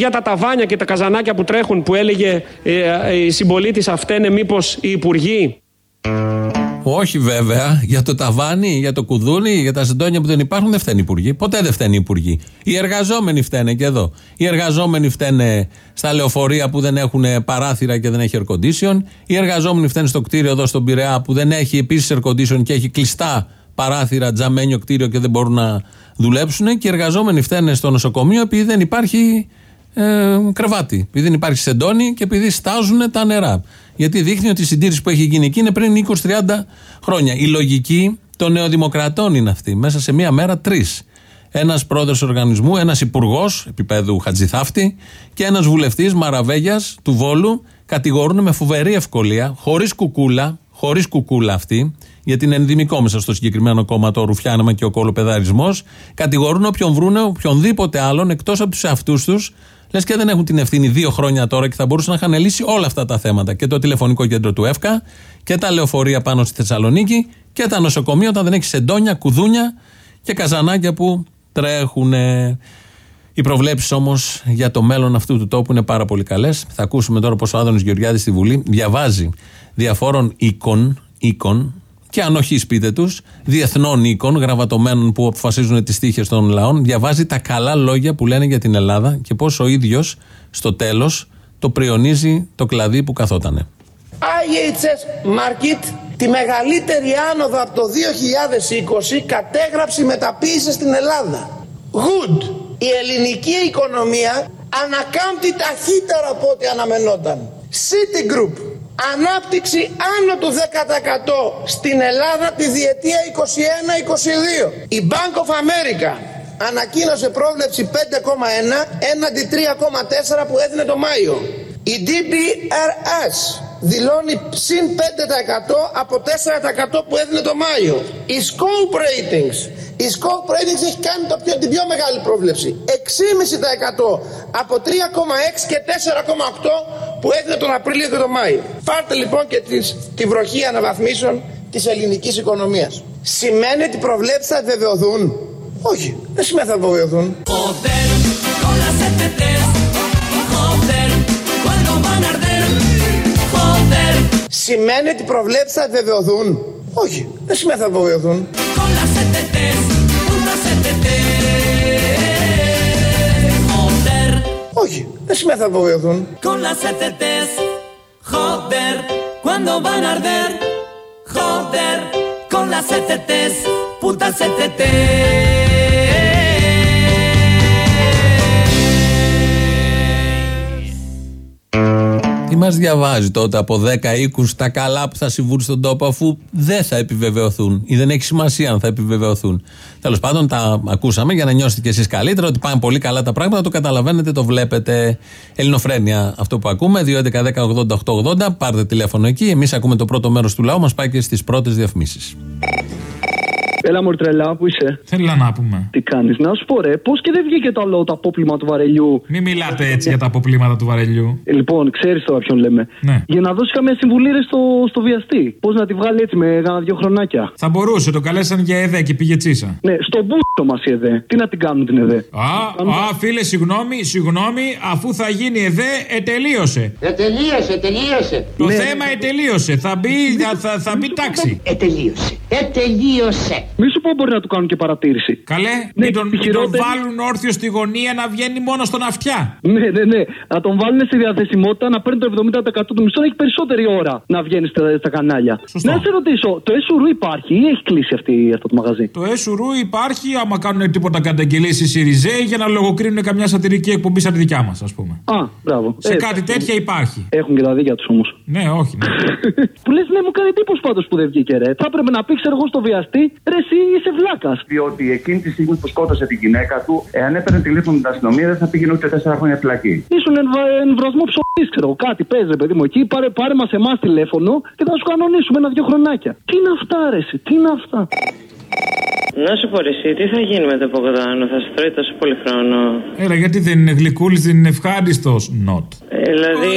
για τα ταβάνια και τα καζανάκια που τρέχουν που έλεγε ε, ε, η συμπολίτης αυτέ μήπως οι υπουργοί; Όχι βέβαια. Για το ταβάνι, για το κουδούνι, για τα συντόνια που δεν υπάρχουν δεν φταίνει οι υπουργοί. Ποτέ δεν φταίνει οι υπουργοί. Οι εργαζόμενοι φταίνε και εδώ. Οι εργαζόμενοι φταίνε στα λεωφορεία που δεν έχουν παράθυρα και δεν έχει air condition. Οι εργαζόμενοι φταίνε στο κτίριο εδώ στον Πειραιά που δεν έχει επίσης air condition και έχει κλειστά παράθυρα, τζαμένιο κτίριο και δεν μπορούν να δουλέψουν. Και οι εργαζόμενοι φταίνε στο νοσοκομείο επειδή δεν υπάρχει ε, κρεβάτι. Επειδή δεν υπάρχει σεντόνι και επειδή στάζουν τα νερά. Γιατί δείχνει ότι η συντήρηση που έχει γίνει εκεί είναι πριν 20-30 χρόνια. Η λογική των νεοδημοκρατών είναι αυτή. Μέσα σε μία μέρα τρεις. Ένας πρόεδρος οργανισμού, ένας υπουργός επίπεδου Χατζηθάφτη και ένας βουλευτής Μαραβέγιας του Βόλου κατηγορούν με φοβερή ευκολία, χωρίς κουκούλα, χωρίς κουκούλα αυτή, γιατί είναι ενδυμικό μέσα στο συγκεκριμένο κόμμα το ρουφιάνεμα και ο κολοπεδαρισμός, κατηγορούν όποιον βρούνε οποιονδήποτε άλλον εκτός από τους εαυτούς τους Λες και δεν έχουν την ευθύνη δύο χρόνια τώρα και θα μπορούσαν να είχαν λύσει όλα αυτά τα θέματα. Και το τηλεφωνικό κέντρο του ΕΦΚΑ και τα λεωφορεία πάνω στη Θεσσαλονίκη και τα νοσοκομεία όταν δεν έχεις σεντόνια, κουδούνια και καζανάκια που τρέχουν. Οι προβλέψεις όμως για το μέλλον αυτού του τόπου είναι πάρα πολύ καλές. Θα ακούσουμε τώρα πώ ο Άδωνο Γεωργιάδης στη Βουλή διαβάζει διαφόρων οίκων, οίκων και αν όχι σπίτι τους, διεθνών οίκων, γραβατωμένων που αποφασίζουν τις τύχε των λαών, διαβάζει τα καλά λόγια που λένε για την Ελλάδα και πώς ο ίδιος στο τέλος το πριονίζει το κλαδί που καθότανε. IHS Market τη μεγαλύτερη άνοδο από το 2020 κατέγραψε μεταποίησε στην Ελλάδα. Good. Η ελληνική οικονομία ανακάμπτει ταχύτερα από ό,τι αναμενόταν. Citigroup Ανάπτυξη άνω του 10% στην Ελλάδα τη διετία 21-22. Η Bank of America ανακοίνωσε πρόβλεψη 5,1 έναντι 3,4 που έδινε το Μάιο. Η DBRS δηλώνει συν 5% από 4% που έδινε το Μάιο. Η Scope Ratings, η Scope Ratings έχει κάνει το πιο, την πιο μεγάλη πρόβλεψη. 6,5% από 3,6 και 4,8 που έδινε τον Απρίλιο και τον Μάιο. Πάρτε λοιπόν και τις, τη βροχή αναβαθμίσεων της ελληνικής οικονομίας. Σημαίνει ότι οι προβλέψεις θα βεβαιωθούν; Όχι, δεν σημαίνει θα βεβαιωθούν. Joder, con las ETTs. Joder, cuando van a arder. Joder, Σημαίνει ότι οι προβλέψεις θα βεβαιωθούν; Όχι, δεν σημαίνει θα βεβαιωθούν. con las ETTs. Putas ETTs. Joder, Όχι, δεν σημαίνει θα βεβαιωθούν. con las ETTs. Joder, cuando van a arder. Joder, con las ETTs. Putas Τι μας διαβάζει τότε από 10 οίκους τα καλά που θα συμβούν στον τόπο, αφού δεν θα επιβεβαιωθούν ή δεν έχει σημασία αν θα επιβεβαιωθούν. Τέλος πάντων, τα ακούσαμε για να νιώσετε κι εσείς καλύτερα ότι πάνε πολύ καλά τα πράγματα, το καταλαβαίνετε, το βλέπετε. Ελληνοφρένια αυτό που ακούμε, 2.11.10.80.880. Πάρτε τηλέφωνο εκεί. Εμείς ακούμε το πρώτο μέρος του λαού, μας πάει και στις πρώτες διαφημίσεις. Έλα, Μορτρελά, που είσαι; Θέλω να πούμε. Τι κάνεις, να σου πω ρε, πώς και δεν βγήκε το άλλο το απόπλημα του βαρελιού; Μην μιλάτε έτσι για τα αποπλήματα του βαρελιού. Ε, Λοιπόν, ξέρεις τώρα ποιον λέμε. Ναι. Για να δώσει καμία συμβουλή ρε, στο, στο βιαστή. Πώς να τη βγάλει έτσι με κάνα δύο χρονάκια. Θα μπορούσε, το καλέσαν για ΕΔΕ και πήγε τσίσα. Ναι, στο μπούστο μας η ΕΔΕ. Τι να την κάνουν την ΕΔΕ; Α, α, φίλε, συγγνώμη, συγγνώμη, αφού θα γίνει ΕΔΕ, ετελείωσε. Ετελείωσε, τελείωσε. Το θέμα ετελείωσε. Θα μπει, θα, θα, θα μπει τάξη. Ετελείωσε. Ετελείωσε. Μη σου πω μπορεί να του κάνουν και παρατήρηση. Καλέ, Ναι, μην, τον, τη μην τον χειρότερη- βάλουν όρθιο στη γωνία να βγαίνει μόνο στον αυτιά. Ναι, ναι, ναι. Να τον βάλουν στη διαθεσιμότητα να παίρνει το 70% του μισθού να έχει περισσότερη ώρα να βγαίνει στα, στα κανάλια. Σωστό. Να σε ρωτήσω, το ΕΣΟΥΡΟΥ υπάρχει ή έχει κλείσει αυτή, αυτό το μαγαζί; Το ΕΣΟΥΡΟΥ υπάρχει άμα κάνουν τίποτα καταγγελίες οι Σιριζέοι για να λογοκρίνουν καμιά σατυρική εκπομπή σαν τη δικιά μας, ας πούμε. Α, μπράβο. Σε Ε, κάτι τέτοια υπάρχει. Έχουν και τα δίκια τους όμως. Ναι, όχι. Ναι. (laughs) που λες, ναι, μου κάνει εντύπωση πάντως που δεν βγήκε, ρε. Θα έπρεπε να πει, ξέρω εγώ, στο βιαστή, ρε, εσύ είσαι βλάκας. Διότι εκείνη τη στιγμή που σκότωσε την γυναίκα του, εάν έπαιρνε τηλέφωνο την αστυνομία, δεν θα πήγαινε ούτε τέσσερα χρόνια φυλακή. Ήσουν εμβα- εμβρασμό ψωμί, ξέρω εγώ. Κάτι παίζει, ρε παιδί μου εκεί. Πάρε, πάρε μας εμάς τηλέφωνο και θα σου κανονίσουμε ένα-δυο χρονάκια. Τι είναι αυτά, ρε, εσύ, τι είναι αυτά; Να σου πω ρε, εσύ, τι θα γίνει με το Πογδάνο, θα σου τρώει τόσο πολύ χρόνο. Έλα, γιατί δεν είναι γλυκούλης, δεν είναι ευχάριστος; Not. Ε, δηλαδή,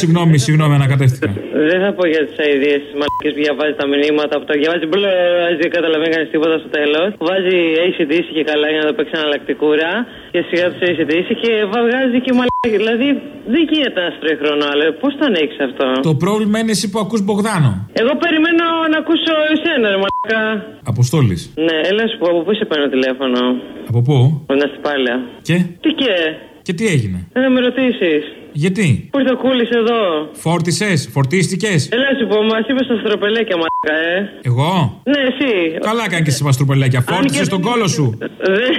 Συγγνώμη, συγγνώμη, ανακατεύτηκα. δεν θα πω για τις αειδίες της μαλακής που διαβάζει τα μηνύματα που τα διαβάζει μπλε, δεν καταλαβαίνει κανείς τίποτα στο τέλος. Βάζει ACDC και καλά για να το παίξει εναλλακτικούρα και σιγά τους ACDC και βγάζει και μαλακή. Δηλαδή, δεν γίνεται να σου τρώει χρόνο άλλο. Πώς το ανέχει αυτό; Το πρόβλημα είναι εσύ που ακούς Μπογδάνο. Εγώ περιμένω να ακούσω εσένα, ρε μαλακά. Αποστόλης. Ναι, έλα σου πω, από πού σε παίρνω τηλέφωνο; Από πού; Από την Αστυπάλαια. Και; Τι και, Και τι έγινε; ε, να με ρωτήσεις. Γιατί; Πού ήρθε ο κούλης εδώ; Φόρτισες, φορτίστηκες; Έλα σου πω, μα είπες στα στροπελέκια, μαλακά, ε. Εγώ; Ναι, εσύ. Καλά κάνει και εσύ μαστρουπελέκια. Φόρτισες και- τον κόλο σου. Δεν,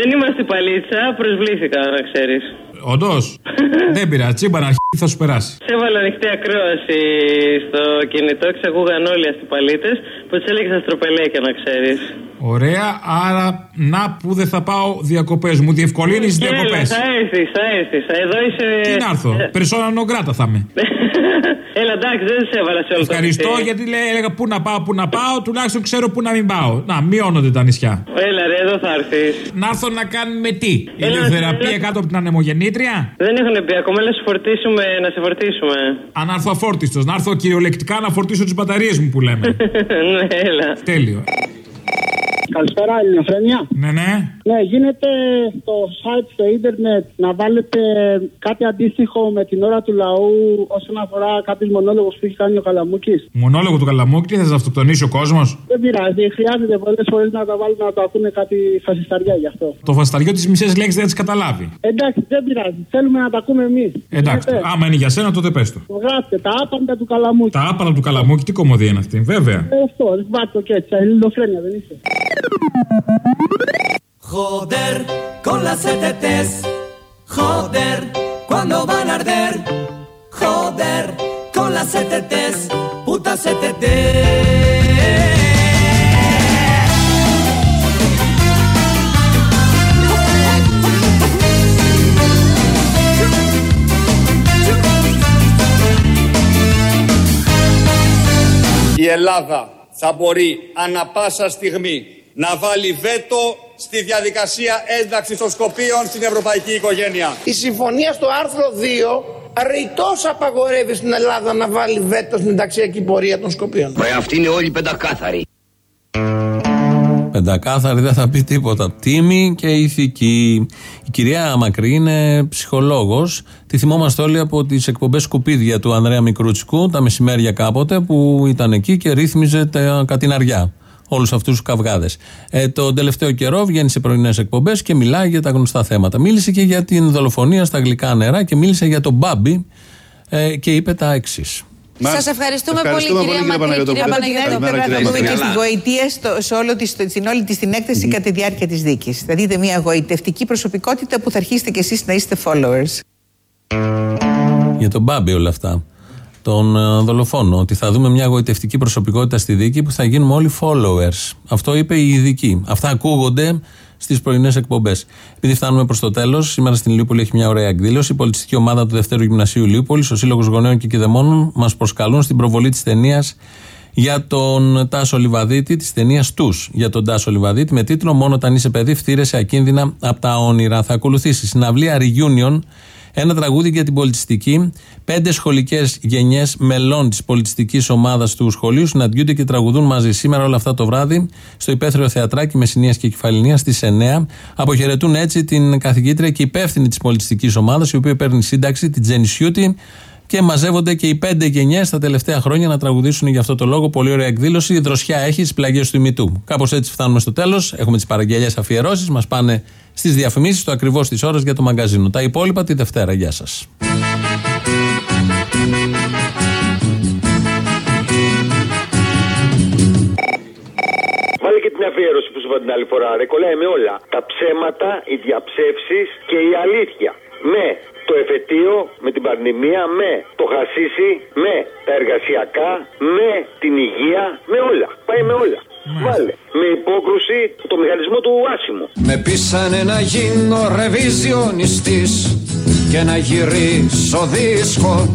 δεν είμαστε παλίτσα, προσβλήθηκα, να ξέρεις. Όντως; (laughs) Δεν πειράζει. Τσίμπα να αρχίσει θα σου περάσει. Σε έβαλα ανοιχτή ακρόαση στο κινητό, εξαγούγαν όλοι αυτοί οι παλίτε που τους έλεγες στα στροπελέκια, να ξέρεις. Ωραία, άρα να που δεν θα πάω διακοπές. Μου διευκολύνεις τι διακοπές. Θα έρθεις, θα έρθεις. Εδώ είσαι. Τι να έρθω. Ε, Περσόνα νογκράτα θα είμαι. (laughs) Έλα, εντάξει, δεν σε έβαλα σε όλο το Ευχαριστώ νησί. γιατί λέει, έλεγα πού να πάω, πού να πάω. Τουλάχιστον ξέρω πού να μην πάω. Να, μειώνονται τα νησιά. Έλα, ρε, εδώ θα έρθεις. Να έρθω να κάνουμε τι; Έλα, Ηλιοθεραπεία έλα. κάτω από την ανεμογεννήτρια; Δεν έχουν πει ακόμα, έλα, σου φορτίσουμε, να σε φορτίσουμε. Αν έρθω αφόρτιστος, να έρθω κυριολεκτικά να φορτίσω τις μπαταρίες μου που λέμε. (laughs) ναι, έλα. Τέλειο. Καλησπέρα, Ελληνοφρένια. Ναι, ναι. Ναι, γίνεται στο site στο ίντερνετ να βάλετε κάτι αντίστοιχο με την ώρα του λαού όσον αφορά κάποιους μονόλογους που έχει κάνει ο Καλαμούκης. Μονόλογο του Καλαμούκη, τι θα σα αυτοκτονήσει ο κόσμος; Δεν πειράζει, χρειάζεται πολλές φορές να τα βάλουν να το ακούνε κάτι φασισταριά γι' αυτό. Το φασταριό της μισέ λέξει δεν τις καταλάβει. Εντάξει, δεν πειράζει. Θέλουμε να τα ακούμε εμείς. Εντάξει, άμα είναι για σένα, τότε πες το. Γράψτε τα άπαντα του Καλαμούκη. Τα άπανα του Καλαμούκη, τι κομμωδία είναι αυτή, βέβαια. Ε, αυτό, βάζω το και έτσι. Ελληνοφρένια δεν είσαι. Joder, con las ETTs. Joder, cuando van a arder. Joder, con las ETTs, putas ETTs. Η Ελλάδα θα μπορεί ανα πάσα στιγμή να βάλει βέτο στη διαδικασία ένταξης των Σκοπίων στην ευρωπαϊκή οικογένεια. Η συμφωνία στο άρθρο 2 ρητός απαγορεύει στην Ελλάδα να βάλει βέτο στην ενταξιακή πορεία των Σκοπίων. Μα αυτή είναι όλοι πεντακάθαροι. Πεντακάθαρη δεν θα πει τίποτα. Τίμη και ηθική. Η κυρία Μακρύ είναι ψυχολόγος. Τη θυμόμαστε όλοι από τις εκπομπές σκουπίδια του Ανδρέα Μικρούτσικου, τα μεσημέρια κάποτε, που ήταν εκεί και ρύθμιζε τα κατηναριά. Όλους αυτούς τους καυγάδες. Ε, τον τελευταίο καιρό βγαίνει σε πρωινές εκπομπές και μιλάει για τα γνωστά θέματα. Μίλησε και για την δολοφονία στα γλυκά νερά και μίλησε για τον Μπάμπη ε, και είπε τα εξής. Σας ευχαριστούμε, πολύ, κυρία Μακρύ. Κυρία Παναγιώτοπουλου, να δούμε και στη γοητεία στο, σε όλο της, στην όλη της την έκθεση κατά τη διάρκεια της δίκης. Θα δείτε μια γοητευτική προσωπικότητα που θα αρχίσετε κι εσείς να είστε followers. Για τον Μπάμπη όλα αυτά. Τον ε, δολοφόνο. Ότι θα δούμε μια γοητευτική προσωπικότητα στη δίκη που θα γίνουμε όλοι followers. Αυτό είπε η ειδική. Αυτά ακούγονται στις πρωινές εκπομπές. Επειδή φτάνουμε προς το τέλος, σήμερα στην Λιούπολη έχει μια ωραία εκδήλωση. Η πολιτιστική ομάδα του Δευτέρου Γυμνασίου Λιούπολης, ο Σύλλογος Γονέων και Κηδεμόνων, μας προσκαλούν στην προβολή της ταινίας για τον Τάσο Λιβαδίτη, της ταινίας Τους για τον Τάσο Λιβαδίτη, με τίτλο Μόνο όταν είσαι παιδί, φτύρεσαι ακίνδυνα από τα όνειρα. Θα ακολουθήσει συναυλία Reunion ένα τραγούδι για την πολιτιστική. Πέντε σχολικές γενιές μελών της πολιτιστικής ομάδας του σχολείου συναντιούνται και τραγουδούν μαζί σήμερα όλα αυτά το βράδυ στο υπαίθριο θεατράκι Μεσσηνίας και Κεφαλινία στις 9. Αποχαιρετούν έτσι την καθηγήτρια και υπεύθυνη της πολιτιστικής ομάδας, η οποία παίρνει σύνταξη, την Τζένι Σιούτη. Και μαζεύονται και οι πέντε γενιές τα τελευταία χρόνια να τραγουδήσουν για αυτό το λόγο. Πολύ ωραία εκδήλωση. Η δροσιά έχεις τι πλαγιές του ημιτού. Κάπως έτσι φτάνουμε στο τέλος. Έχουμε τις παραγγελίε αφιερώσεις. Μας πάνε στις διαφημίσεις το ακριβώς της ώρας για το μαγκαζίνο. Τα υπόλοιπα τη Δευτέρα. Γεια σας. Βάλε και την αφιέρωση που σου είπα την άλλη φορά. Ρε, κολλάει με όλα. Τα ψέματα, οι διαψεύσεις και η αλήθεια. Με το εφετείο, με την πανδημία, με το χασίσι, με τα εργασιακά, με την υγεία, με όλα. Πάει με όλα. Βάλε. Με υπόκρουση το μηχανισμό του άσημου. Με πείσανε να γίνω ρεβιζιονιστής και να γυρίσω δίσκο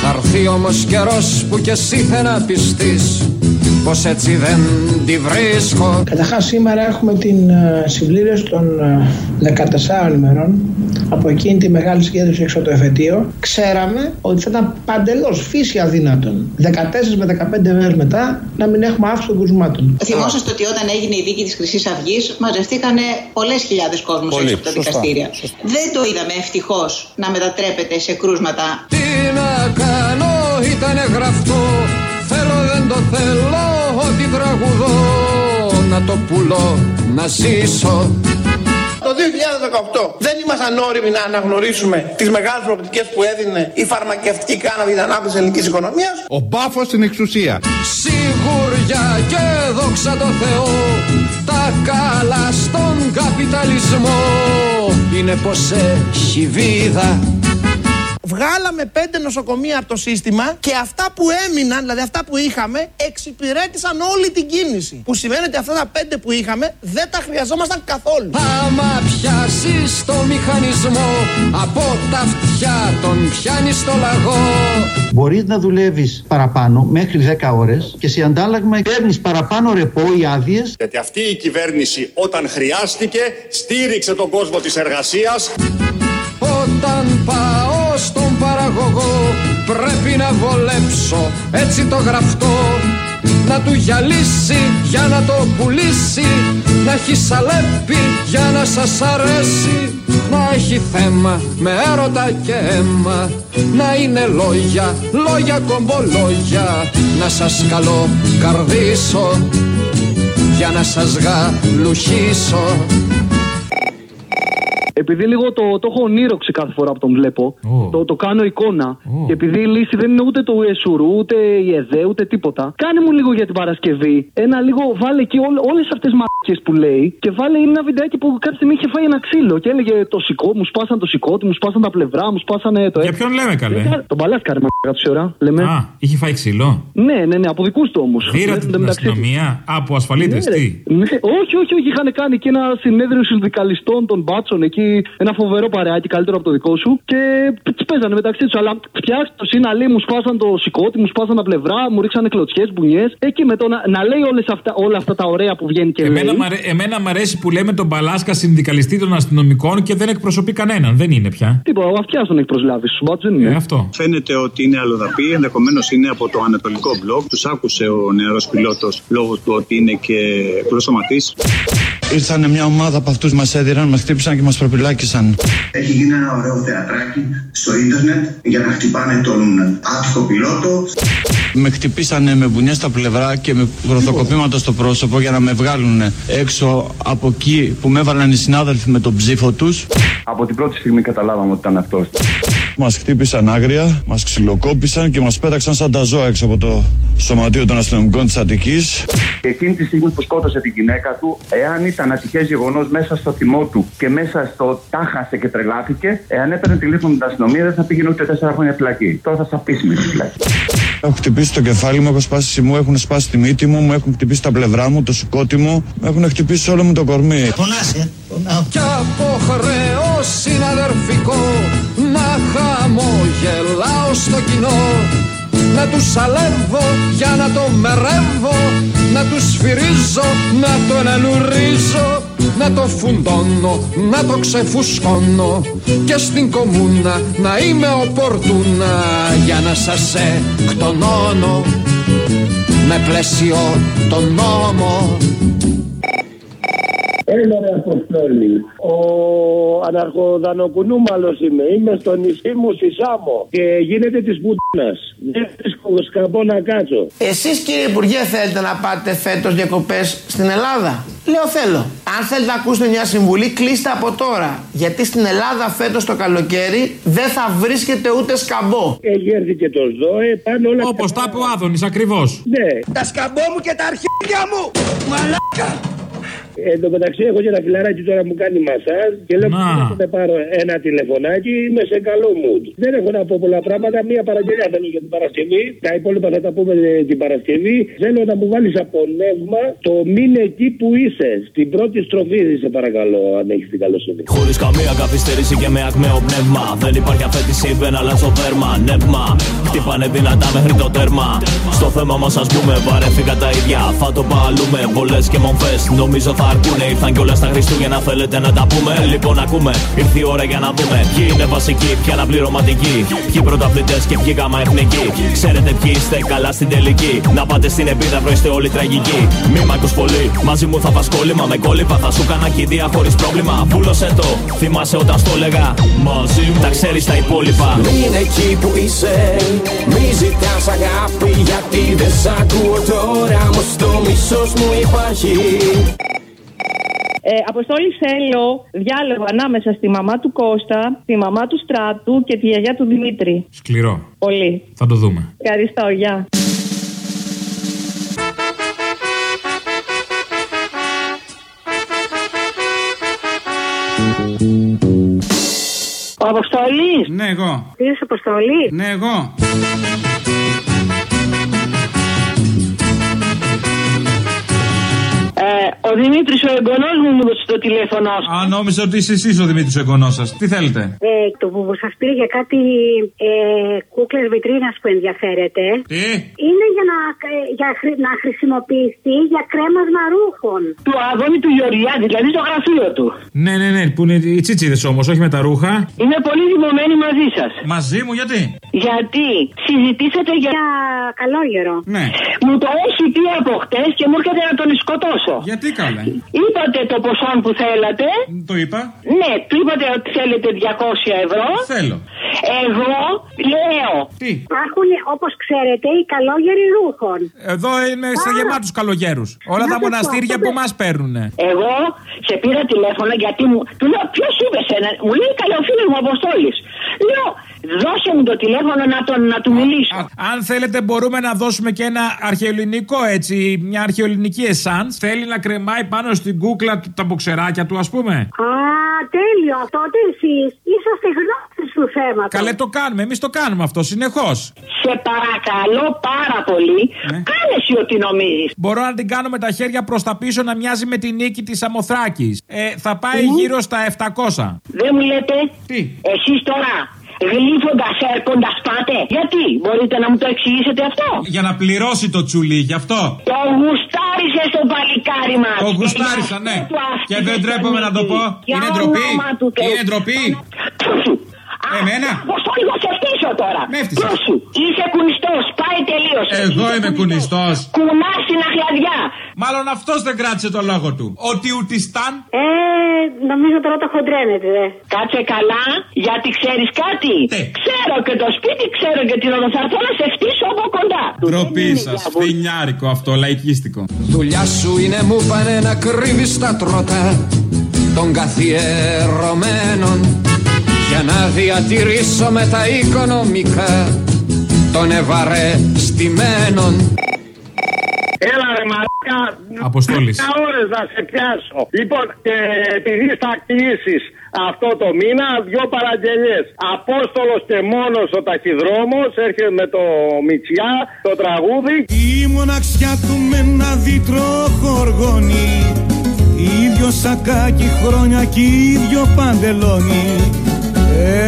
Θα έρθει όμως καιρός που κι εσύ θα να πιστείς πως έτσι δεν τη βρίσκω Καταρχάς σήμερα έχουμε την ε, συμπλήρωση των ε, 14 ημερών από εκείνη τη μεγάλη συγκέντρωση έξω από το εφετείο. Ξέραμε ότι θα ήταν παντελώς φύση αδύνατον 14 με 15 μέρες μετά να μην έχουμε αύξηση των κρουσμάτων. Θυμόσαστε ότι όταν έγινε η δίκη της Χρυσής Αυγής, μαζευτήκανε πολλές χιλιάδες κόσμου Πολύ, έξω από τα σωστά, δικαστήρια. Δεν το είδαμε ευτυχώς να μετατρέπεται σε κρούσματα. Τι να κάνω ήτανε γραφτό Θέλω δεν το θέλω ότι τραγουδώ Να το πουλώ να ζήσω Το 2018 δεν ήμασταν όριμοι να αναγνωρίσουμε τις μεγάλες προοπτικές που έδινε η φαρμακευτική κάναβη για την ανάπτυξη της ελληνικής οικονομίας; Ο μπάφος στην εξουσία. Σιγουριά και δόξα τω Θεώ Τα καλά στον καπιταλισμό Είναι πως έχει βίδα Βγάλαμε πέντε νοσοκομεία από το σύστημα και αυτά που έμειναν, δηλαδή αυτά που είχαμε, εξυπηρέτησαν όλη την κίνηση. Που σημαίνει ότι αυτά τα πέντε που είχαμε δεν τα χρειαζόμασταν καθόλου. Άμα πιάσεις το μηχανισμό Από τα αυτιά τον πιάνεις στο λαγό Μπορείς να δουλεύεις παραπάνω μέχρι 10 ώρες και σε αντάλλαγμα παίρνεις παραπάνω ρεπό ή άδειες. Γιατί αυτή η κυβέρνηση όταν χρειάστηκε στήριξε τον κόσμο της εργασίας Όταν πάω στον παραγωγό Πρέπει να βολέψω έτσι το γραφτό. Να του γυαλίσει για να το πουλήσει Να έχει σαλέπι για να σας αρέσει. Να έχει θέμα με έρωτα και αίμα Να είναι λόγια, λόγια κομπολόγια. Να σας καλώ καρδίσω Για να σας γαλουχίσω επειδή λίγο το, το έχω ονείροξει κάθε φορά που τον βλέπω, το, το κάνω εικόνα. Και επειδή η λύση δεν είναι ούτε το Ιεσουρού, ούτε η ΕΔΕ, ούτε τίποτα. Κάνε μου λίγο για την Παρασκευή. Ένα λίγο, βάλε εκεί όλες αυτές τις μαρκέ που λέει και βάλε ένα βιντεάκι που κάποια στιγμή είχε φάει ένα ξύλο και έλεγε το σηκώ, μου σπάσαν το σηκώτη, μου σπάσαν τα πλευρά, μου σπάσανε το Για ποιον λέμε καλέ; Τον Παλάσκαρη, μα κάθε ώρα. Λέμε. Α, είχε φάει ξύλο; Ναι, ναι, ναι, από δικούς του όμως. Πήρατε την αστυνομία; Από ασφαλίτες, Ναι, τι; ναι, όχι, όχι, όχι. Είχαν κάνει και ένα συνέδριο συνδικαλιστών των μπάτσων εκεί. Ένα φοβερό παρεάκι, καλύτερο από το δικό σου. Και τι παίζανε μεταξύ τους. Αλλά φτιάξτε το σύναλί, μου σπάσαν το σηκώτη, μου σπάσαν τα πλευρά, μου ρίξανε κλωτσιές, μπουνιές. Εκεί με το να, να λέει όλες αυτά, όλα αυτά τα ωραία που βγαίνει και Εμένα, λέει. μ' αρέ- εμένα μ' αρέσει που λέμε τον Παλάσκα συνδικαλιστή των αστυνομικών και δεν εκπροσωπεί κανέναν. Δεν είναι πια. Τίποτα, ο αυτιάς τον έχει προσλάβει στου μπάτσου, δεν είναι. Ε, αυτό. Φαίνεται ότι είναι αλλοδαπή, ενδεχομένως είναι από το ανατολικό μπλοκ. Τους άκουσε ο νεαρός πιλότος λόγω του ότι είναι και πλωσοματή. Ήρθαν μια ομάδα από αυτούς μας έδιραν, μας χτύπησαν και μας προπυλάκησαν. Έχει γίνει ένα ωραίο θεατράκι στο ίντερνετ για να χτυπάνε τον άτυχο πιλότο. Με χτυπήσανε με μπουνιά στα πλευρά και με βρωθοκοπήματα στο πρόσωπο για να με βγάλουν έξω από εκεί που με έβαλαν οι συνάδελφοι με τον ψήφο τους. Από την πρώτη στιγμή καταλάβαμε ότι ήταν αυτός. Μας χτύπησαν άγρια, μας ξυλοκόπησαν και μας πέταξαν σαν τα ζώα έξω από το σωματείο των αστυνομικών της Αττικής. Και εκείνη τη στιγμή που σκότωσε τη γυναίκα του, εάν ήταν ατυχές γεγονός μέσα στο θυμό του και μέσα στο τάχασε και τρελάθηκε, εάν έπαιρνε τηλέφωνο την αστυνομία δεν θα πήγαινε ούτε τέσσερα χρόνια φυλακή. Τώρα θα σα πείσουμε στη φυλακή. Έχω χτυπήσει το κεφάλι μου, έχω σπάσει μου, έχουν σπάσει τη μύτη μου, μου έχουν χτυπήσει τα πλευρά μου, το σηκώτη μου, με έχουν χτυπήσει όλο μου το κορμί. Πονάσαι, πονάω. Κι από χρέο συναδερφικό να χαμογελάω στο κοινό. Να τους αλεύω για να το μερεύω. Να τους σφυρίζω, να τον ελουρίζω να το φουντώνω, να το ξεφουσκώνω. Και στην κομμούνα να είμαι οπορτούνα για να σας εκτονώνω. Με πλαίσιο τον νόμο Έλα ρε Αποστόλη. Ο αναρχοδανοκουνούμαλος είμαι. Είμαι στο νησί μου στη Σάμο. Και γίνεται της πουτίνας. Δεν βρίσκω σκαμπό να κάτσω. Εσείς κύριε Υπουργέ θέλετε να πάτε φέτος διακοπές στην Ελλάδα; Λέω θέλω. Αν θέλετε να ακούσετε μια συμβουλή, κλείστε από τώρα. Γιατί στην Ελλάδα φέτος το καλοκαίρι δεν θα βρίσκεται ούτε σκαμπό. Έχει έρθει και το ΣΔΟΕ, πάνε όλα Όπως τα είπε ο Άδωνης, ακριβώς. Ναι. Τα σκαμπό μου και τα αρχίδια μου! Μαλάκα! Εν τω μεταξύ έχω και ένα φιλαράκι τώρα που κάνει μασάζ και λέω Να. να να πάρω ένα τηλεφωνάκι, είμαι σε καλό mood. Δεν έχω να πω πολλά πράγματα, μία παραγγελία θέλω για την Παρασκευή. Τα υπόλοιπα θα τα πούμε ε, την Παρασκευή. Θέλω να μου βάλεις από νεύμα το μην εκεί που είσαι. Στην πρώτη στροφή, σε παρακαλώ, αν έχεις την καλοσύνη. Χωρίς καμία καθυστέρηση και με ακμαίο πνεύμα. Δεν υπάρχει αφέτηση, δεν αλλάζω δέρμα. Νεύμα, χτυπάνε δυνατά μέχρι το τέρμα. Στο θέμα μας, ας πούμε, βαρέθηκα τα ίδια. Θα το παλούμε, βολές και μομφές. Νομίζω θα αρκούνε. Ήρθαν κιόλας τα Χριστούγεννα, θέλετε να τα πούμε; Λοιπόν, ακούμε, ήρθε η ώρα για να δούμε. Ποιοι είναι βασικοί, ποια είναι πληρωματικοί. Ποιοι πρωταθλητές και ποιοι γάμα εθνικοί. Ξέρετε ποιοι είστε καλά στην τελική. Να πάτε στην επίδαυρο, είστε όλοι τραγικοί. Μη μ' ακούς πολύ, μαζί μου θα πας κόλλημα. Με κόλληπα θα σου κάνα κηδεία χωρίς πρόβλημα. Πούλωσε το, θυμάσαι όταν στο έλεγα. Μαζί μου τα ξέρεις τα υπόλοιπα. Μην εκεί που είσαι Μη ζητάς αγάπη γιατί δεν σ' ακούω τώρα Όμως το μισός μου υπάρχει Ε, Αποστόλη θέλω διάλογο ανάμεσα στη μαμά του Κώστα, τη μαμά του Στράτου και τη γιαγιά του Δημήτρη. Σκληρό. Πολύ. Θα το δούμε. Ευχαριστώ, γεια. Ο Αποστολή. Ναι, εγώ. Είσαι Αποστολή. Ναι, εγώ. Ε, ο Δημήτρης ο εγγονός μου μου έδωσε το τηλέφωνο. Α, νόμιζα ότι είσαι εσείς ο Δημήτρης ο εγγονός σας. Τι θέλετε; Ε, το που σας πήρε για κάτι ε, κούκλες βιτρίνας που ενδιαφέρεται. Τι; Είναι για να, ε, για, χρη- να χρησιμοποιηθεί για κρέμασμα ρούχων. Του Αδόνη του Γεωργιάδη, δηλαδή το γραφείο του. Ναι, ναι, ναι, που είναι οι τσίτσιδες όμως, όχι με τα ρούχα. Είμαι πολύ δημομένη μαζί σας. Μαζί μου, γιατί; Γιατί συζητήσατε για. Για καλόγερο. Ναι. Μου το έχει πει από χτες και μου έρχεται να τον σκοτώσω. Γιατί καλά. Είπατε το ποσό που θέλατε. Το είπα. Ναι, του είπατε ότι θέλετε 200 ευρώ. Θέλω. Εγώ λέω. Τι; Υπάρχουν, όπως ξέρετε, οι καλόγεροι ρούχων. Εδώ είμαι σε γεμάτους καλογέρους. Όλα Να τα σας πω, μοναστήρια αυτό που δεν- μας παίρνουν. Εγώ σε πήρα τηλέφωνο γιατί μου. Του λέω ποιος είπες σένα. Μου λέει καλέ ο φίλο μου Αποστόλης. Λέω δώσε μου το τηλέφωνο να, τον, να του μιλήσω. Αν θέλετε, μπορούμε να δώσουμε και ένα αρχαιοελληνικό έτσι, μια αρχαιοελληνική εσάν. Θέλει να κρεμάει πάνω στην κούκλα του τα μποξεράκια του, ας πούμε. Α, τέλειο. Τότε εσείς είσαστε γνώστε του θέματο. Καλέ το κάνουμε, εμείς το κάνουμε αυτό συνεχώς. Σε παρακαλώ πάρα πολύ. Κάνε εσύ ό,τι νομίζεις. Μπορώ να την κάνω με τα χέρια προς τα πίσω να μοιάζει με την νίκη της Αμοθράκης. Ε, θα πάει γύρω στα 700. Δεν μου λέτε; Τι; Εσείς τώρα γλύφοντας έρχοντας πάτε. Γιατί, μπορείτε να μου το εξηγήσετε αυτό; Για να πληρώσει το τσουλί, γι' αυτό. Το γουστάρισε στο παλικάρι μας. Το γουστάρισα, ναι. Και δεν τρέπομαι να το πω. Είναι ντροπή. Είναι ντροπή. Εμένα; Πώ λίγο σε φτύσω τώρα. Με έφτυσες. Ποιος σου. Είσαι κουνιστός. Πάει τελείως. Εγώ είμαι κουνιστός. Κουνάς στην αχλαδιά. Μάλλον αυτός δεν κράτησε το λόγο του. Ότι ουτιστάν. Ε, νομίζω τώρα το χοντρένετε. δε. Κάτσε καλά, γιατί ξέρεις κάτι; Ξέρω και το σπίτι, ξέρω και την ώρα θα έρθω να σε φτύσω από κοντά. Ντροπή σας. Φθινιάρικο αυτό, λαϊκίστικο. Δουλειά σου είναι μου πάνε να κρύβεις τα τρότα των καθιερωμένων για να διατηρήσω με τα οικονομικά των ευαρεστημένων. Έλα ρε μαλάκα. Αποστόλης. Δέκα ώρες να σε πιάσω. Λοιπόν, και επειδή θα κλείσεις αυτό το μήνα, δυο παραγγελίες. Απόστολος και μόνος ο ταχυδρόμος, έρχεται με το Μιτσιά, το τραγούδι. Η μοναξιά του με ένα δίτρο χοργώνει Ίδιο σακάκι χρόνια κι ίδιο παντελόνι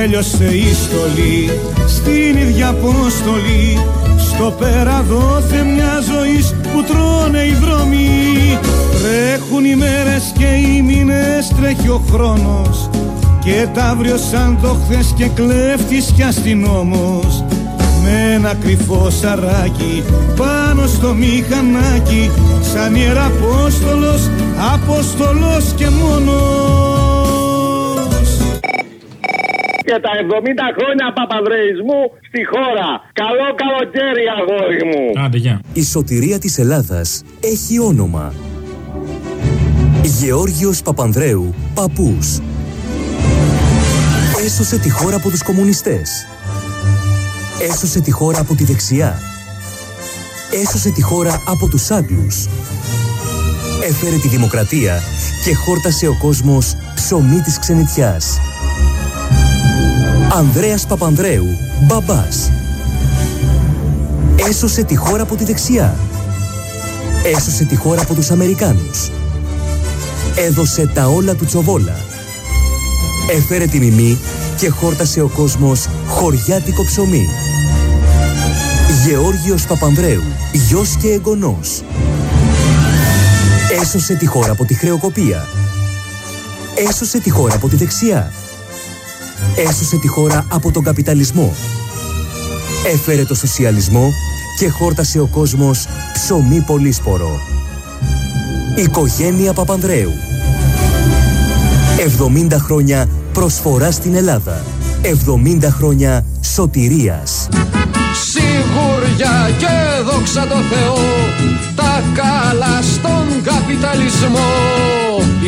Έλειωσε η στολή στην ίδια απόστολη Στο πέρα δόθε μια ζωής που τρώνε οι δρόμοι Τρέχουν οι μέρες και οι μήνες τρέχει ο χρόνος. Και τα αύριο σαν το χθες και κλέφτης κι αστυνόμος με ένα κρυφό σαράκι πάνω στο μηχανάκι. Σαν ιεραπόστολος, απόστολος και μόνος Και τα 70 χρόνια παπαδρεϊσμού στη χώρα. Καλό καλοκαίρι, αγόρι μου. Άντε, γεια. Η σωτηρία της Ελλάδας έχει όνομα. Γεώργιος Παπανδρέου, παππούς. Έσωσε τη χώρα από τους κομμουνιστές. Έσωσε τη χώρα από τη δεξιά. Έσωσε τη χώρα από τους Άγγλους. Έφερε τη δημοκρατία και χόρτασε ο κόσμος ψωμί της ξενιτιάς. Ανδρέας Παπανδρέου, μπαμπάς. Έσωσε τη χώρα από τη δεξιά. Έσωσε τη χώρα από τους Αμερικάνους. Έδωσε τα όλα του τσοβόλα. Έφερε τη μιμή και χόρτασε ο κόσμος χωριάτικο ψωμί. Γεώργιος Παπανδρέου, γιος και εγγονός. Έσωσε τη χώρα από τη χρεοκοπία. Έσωσε τη χώρα από τη δεξιά. Έσωσε τη χώρα από τον καπιταλισμό. Έφερε το σοσιαλισμό και χόρτασε ο κόσμος ψωμί πολύσπορο. Οικογένεια Παπανδρέου. 70 χρόνια προσφορά στην Ελλάδα. 70 χρόνια σωτηρίας. Σιγουριά και δόξα τω Θεώ Τα καλά στον καπιταλισμό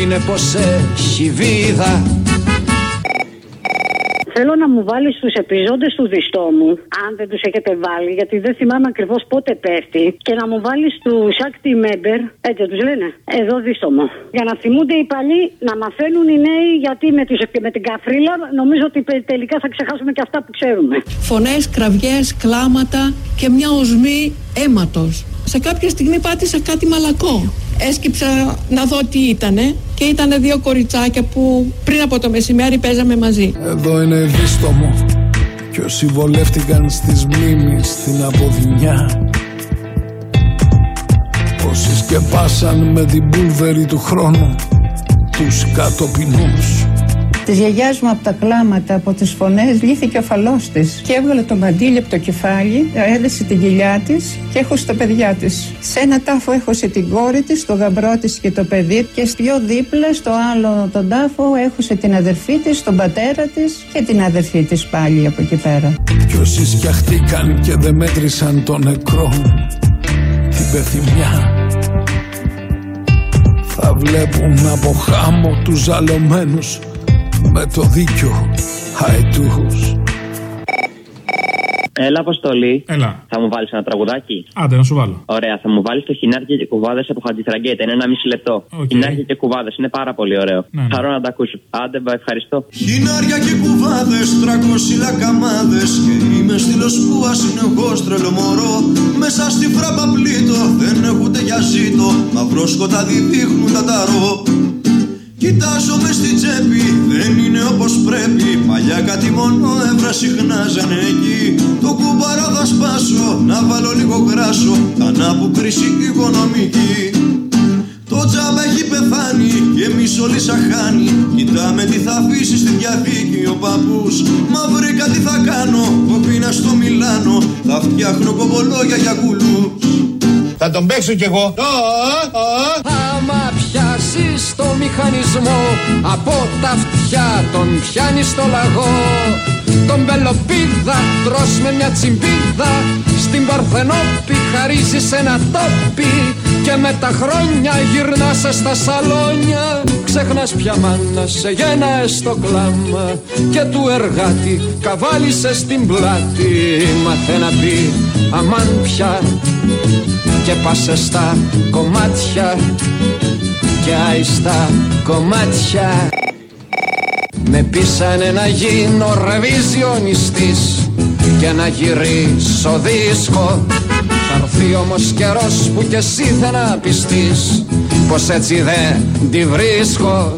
Είναι πως έχει βίδα Θέλω να μου βάλεις τους επιζώντες του διστόμου, αν δεν τους έχετε βάλει, γιατί δεν θυμάμαι ακριβώς πότε πέφτει, και να μου βάλεις τους Σάκτη Μέμπερ, έτσι τους λένε, εδώ δίστομο. Για να θυμούνται οι παλιοί, να μαθαίνουν οι νέοι, γιατί με, τους, με την καφρίλα νομίζω ότι τελικά θα ξεχάσουμε και αυτά που ξέρουμε. Φωνές, κραυγές, κλάματα και μια οσμή αίματος. Σε κάποια στιγμή πάτησα κάτι μαλακό. Έσκυψα να δω τι ήτανε και ήταν δύο κοριτσάκια που πριν από το μεσημέρι παίζαμε μαζί. Εδώ είναι δίστομο Κι όσοι βολεύτηκαν στις μνήμεις στην αποδυνιά Όσοι σκεπάσαν με την πούλβερη του χρόνου Τους κατοπινούς Της γιαγιάς μου από τα κλάματα, από τις φωνές, λύθηκε ο φαλός της. Και έβγαλε το μαντίλι από το κεφάλι, έδεσε την κοιλιά της και έχωσε τα παιδιά της. Σε ένα τάφο έχωσε την κόρη της, το γαμπρό της και το παιδί και πιο δίπλα στο άλλο τον τάφο έχωσε την αδερφή της, τον πατέρα της και την αδερφή της πάλι από εκεί πέρα. Κι όσοι σκιαχτήκαν και δεν μέτρησαν το νεκρό την πεθυμιά θα βλέπουν από χάμω τους ζαλωμένους με το δίκιο αετούς Έλα, Αποστόλη. Έλα. Θα μου βάλεις ένα τραγουδάκι; Άντε, να σου βάλω. Ωραία, θα μου βάλεις το χινάρια και κουβάδες από Χατζηφραγκέτα. Είναι ενάμισι λεπτό. Οκ. Χινάρια και κουβάδες είναι πάρα πολύ ωραίο. Ναι, ναι. Χαρώ να τα ακούσω. Άντε, μπα, ευχαριστώ. Χινάρια και κουβάδες, τρακόσι λακαμάδες Και είμαι στήλος που ασυνεχώς τρελό μωρό Μέσα στη φράπα πλήτω, δεν έχω ούτε για ζήτο Μαυρό σκοτάδι δείχνουν τα ταρό Κοιτάζομαι στη τσέπη, δεν είναι όπως πρέπει. Παλιά κάτι μόνο έβρα συχνάζανε εκεί. Το κουμπαρά θα σπάσω, να βάλω λίγο γράσο Κανά που κρίση οικονομική. Το τζάμπα έχει πεθάνει και εμείς όλοι σαν χάνει. Κοιτάμε τι θα αφήσει στη διαθήκη ο παππούς. Μα βρήκα τι θα κάνω, κοπίνα στο Μιλάνο. Θα φτιάχνω κομπολόγια για κουλούς. Θα τον παίξω κι εγώ. Άμα πιάσεις το μηχανισμό. Από τα αυτιά τον πιάνεις στο λαγό. Τον πελοπίδα τρως με μια τσιμπίδα. Στην Παρθενόπη χαρίζεις ένα τόπι. Και με τα χρόνια γυρνάς στα σαλόνια. Ξεχνάς πια μάνα σε γένα στο κλάμα. Και του εργάτη καβάλισες στην πλάτη. Μάθε να πει αμάν πια και πάσες στα κομμάτια και άιστα κομμάτια. Με πείσανε να γίνω ρεβιζιονιστής και να γυρίσω δίσκο. Θα έρθει όμως καιρός που κι εσύ θα να πιστείς πως έτσι δεν τη βρίσκω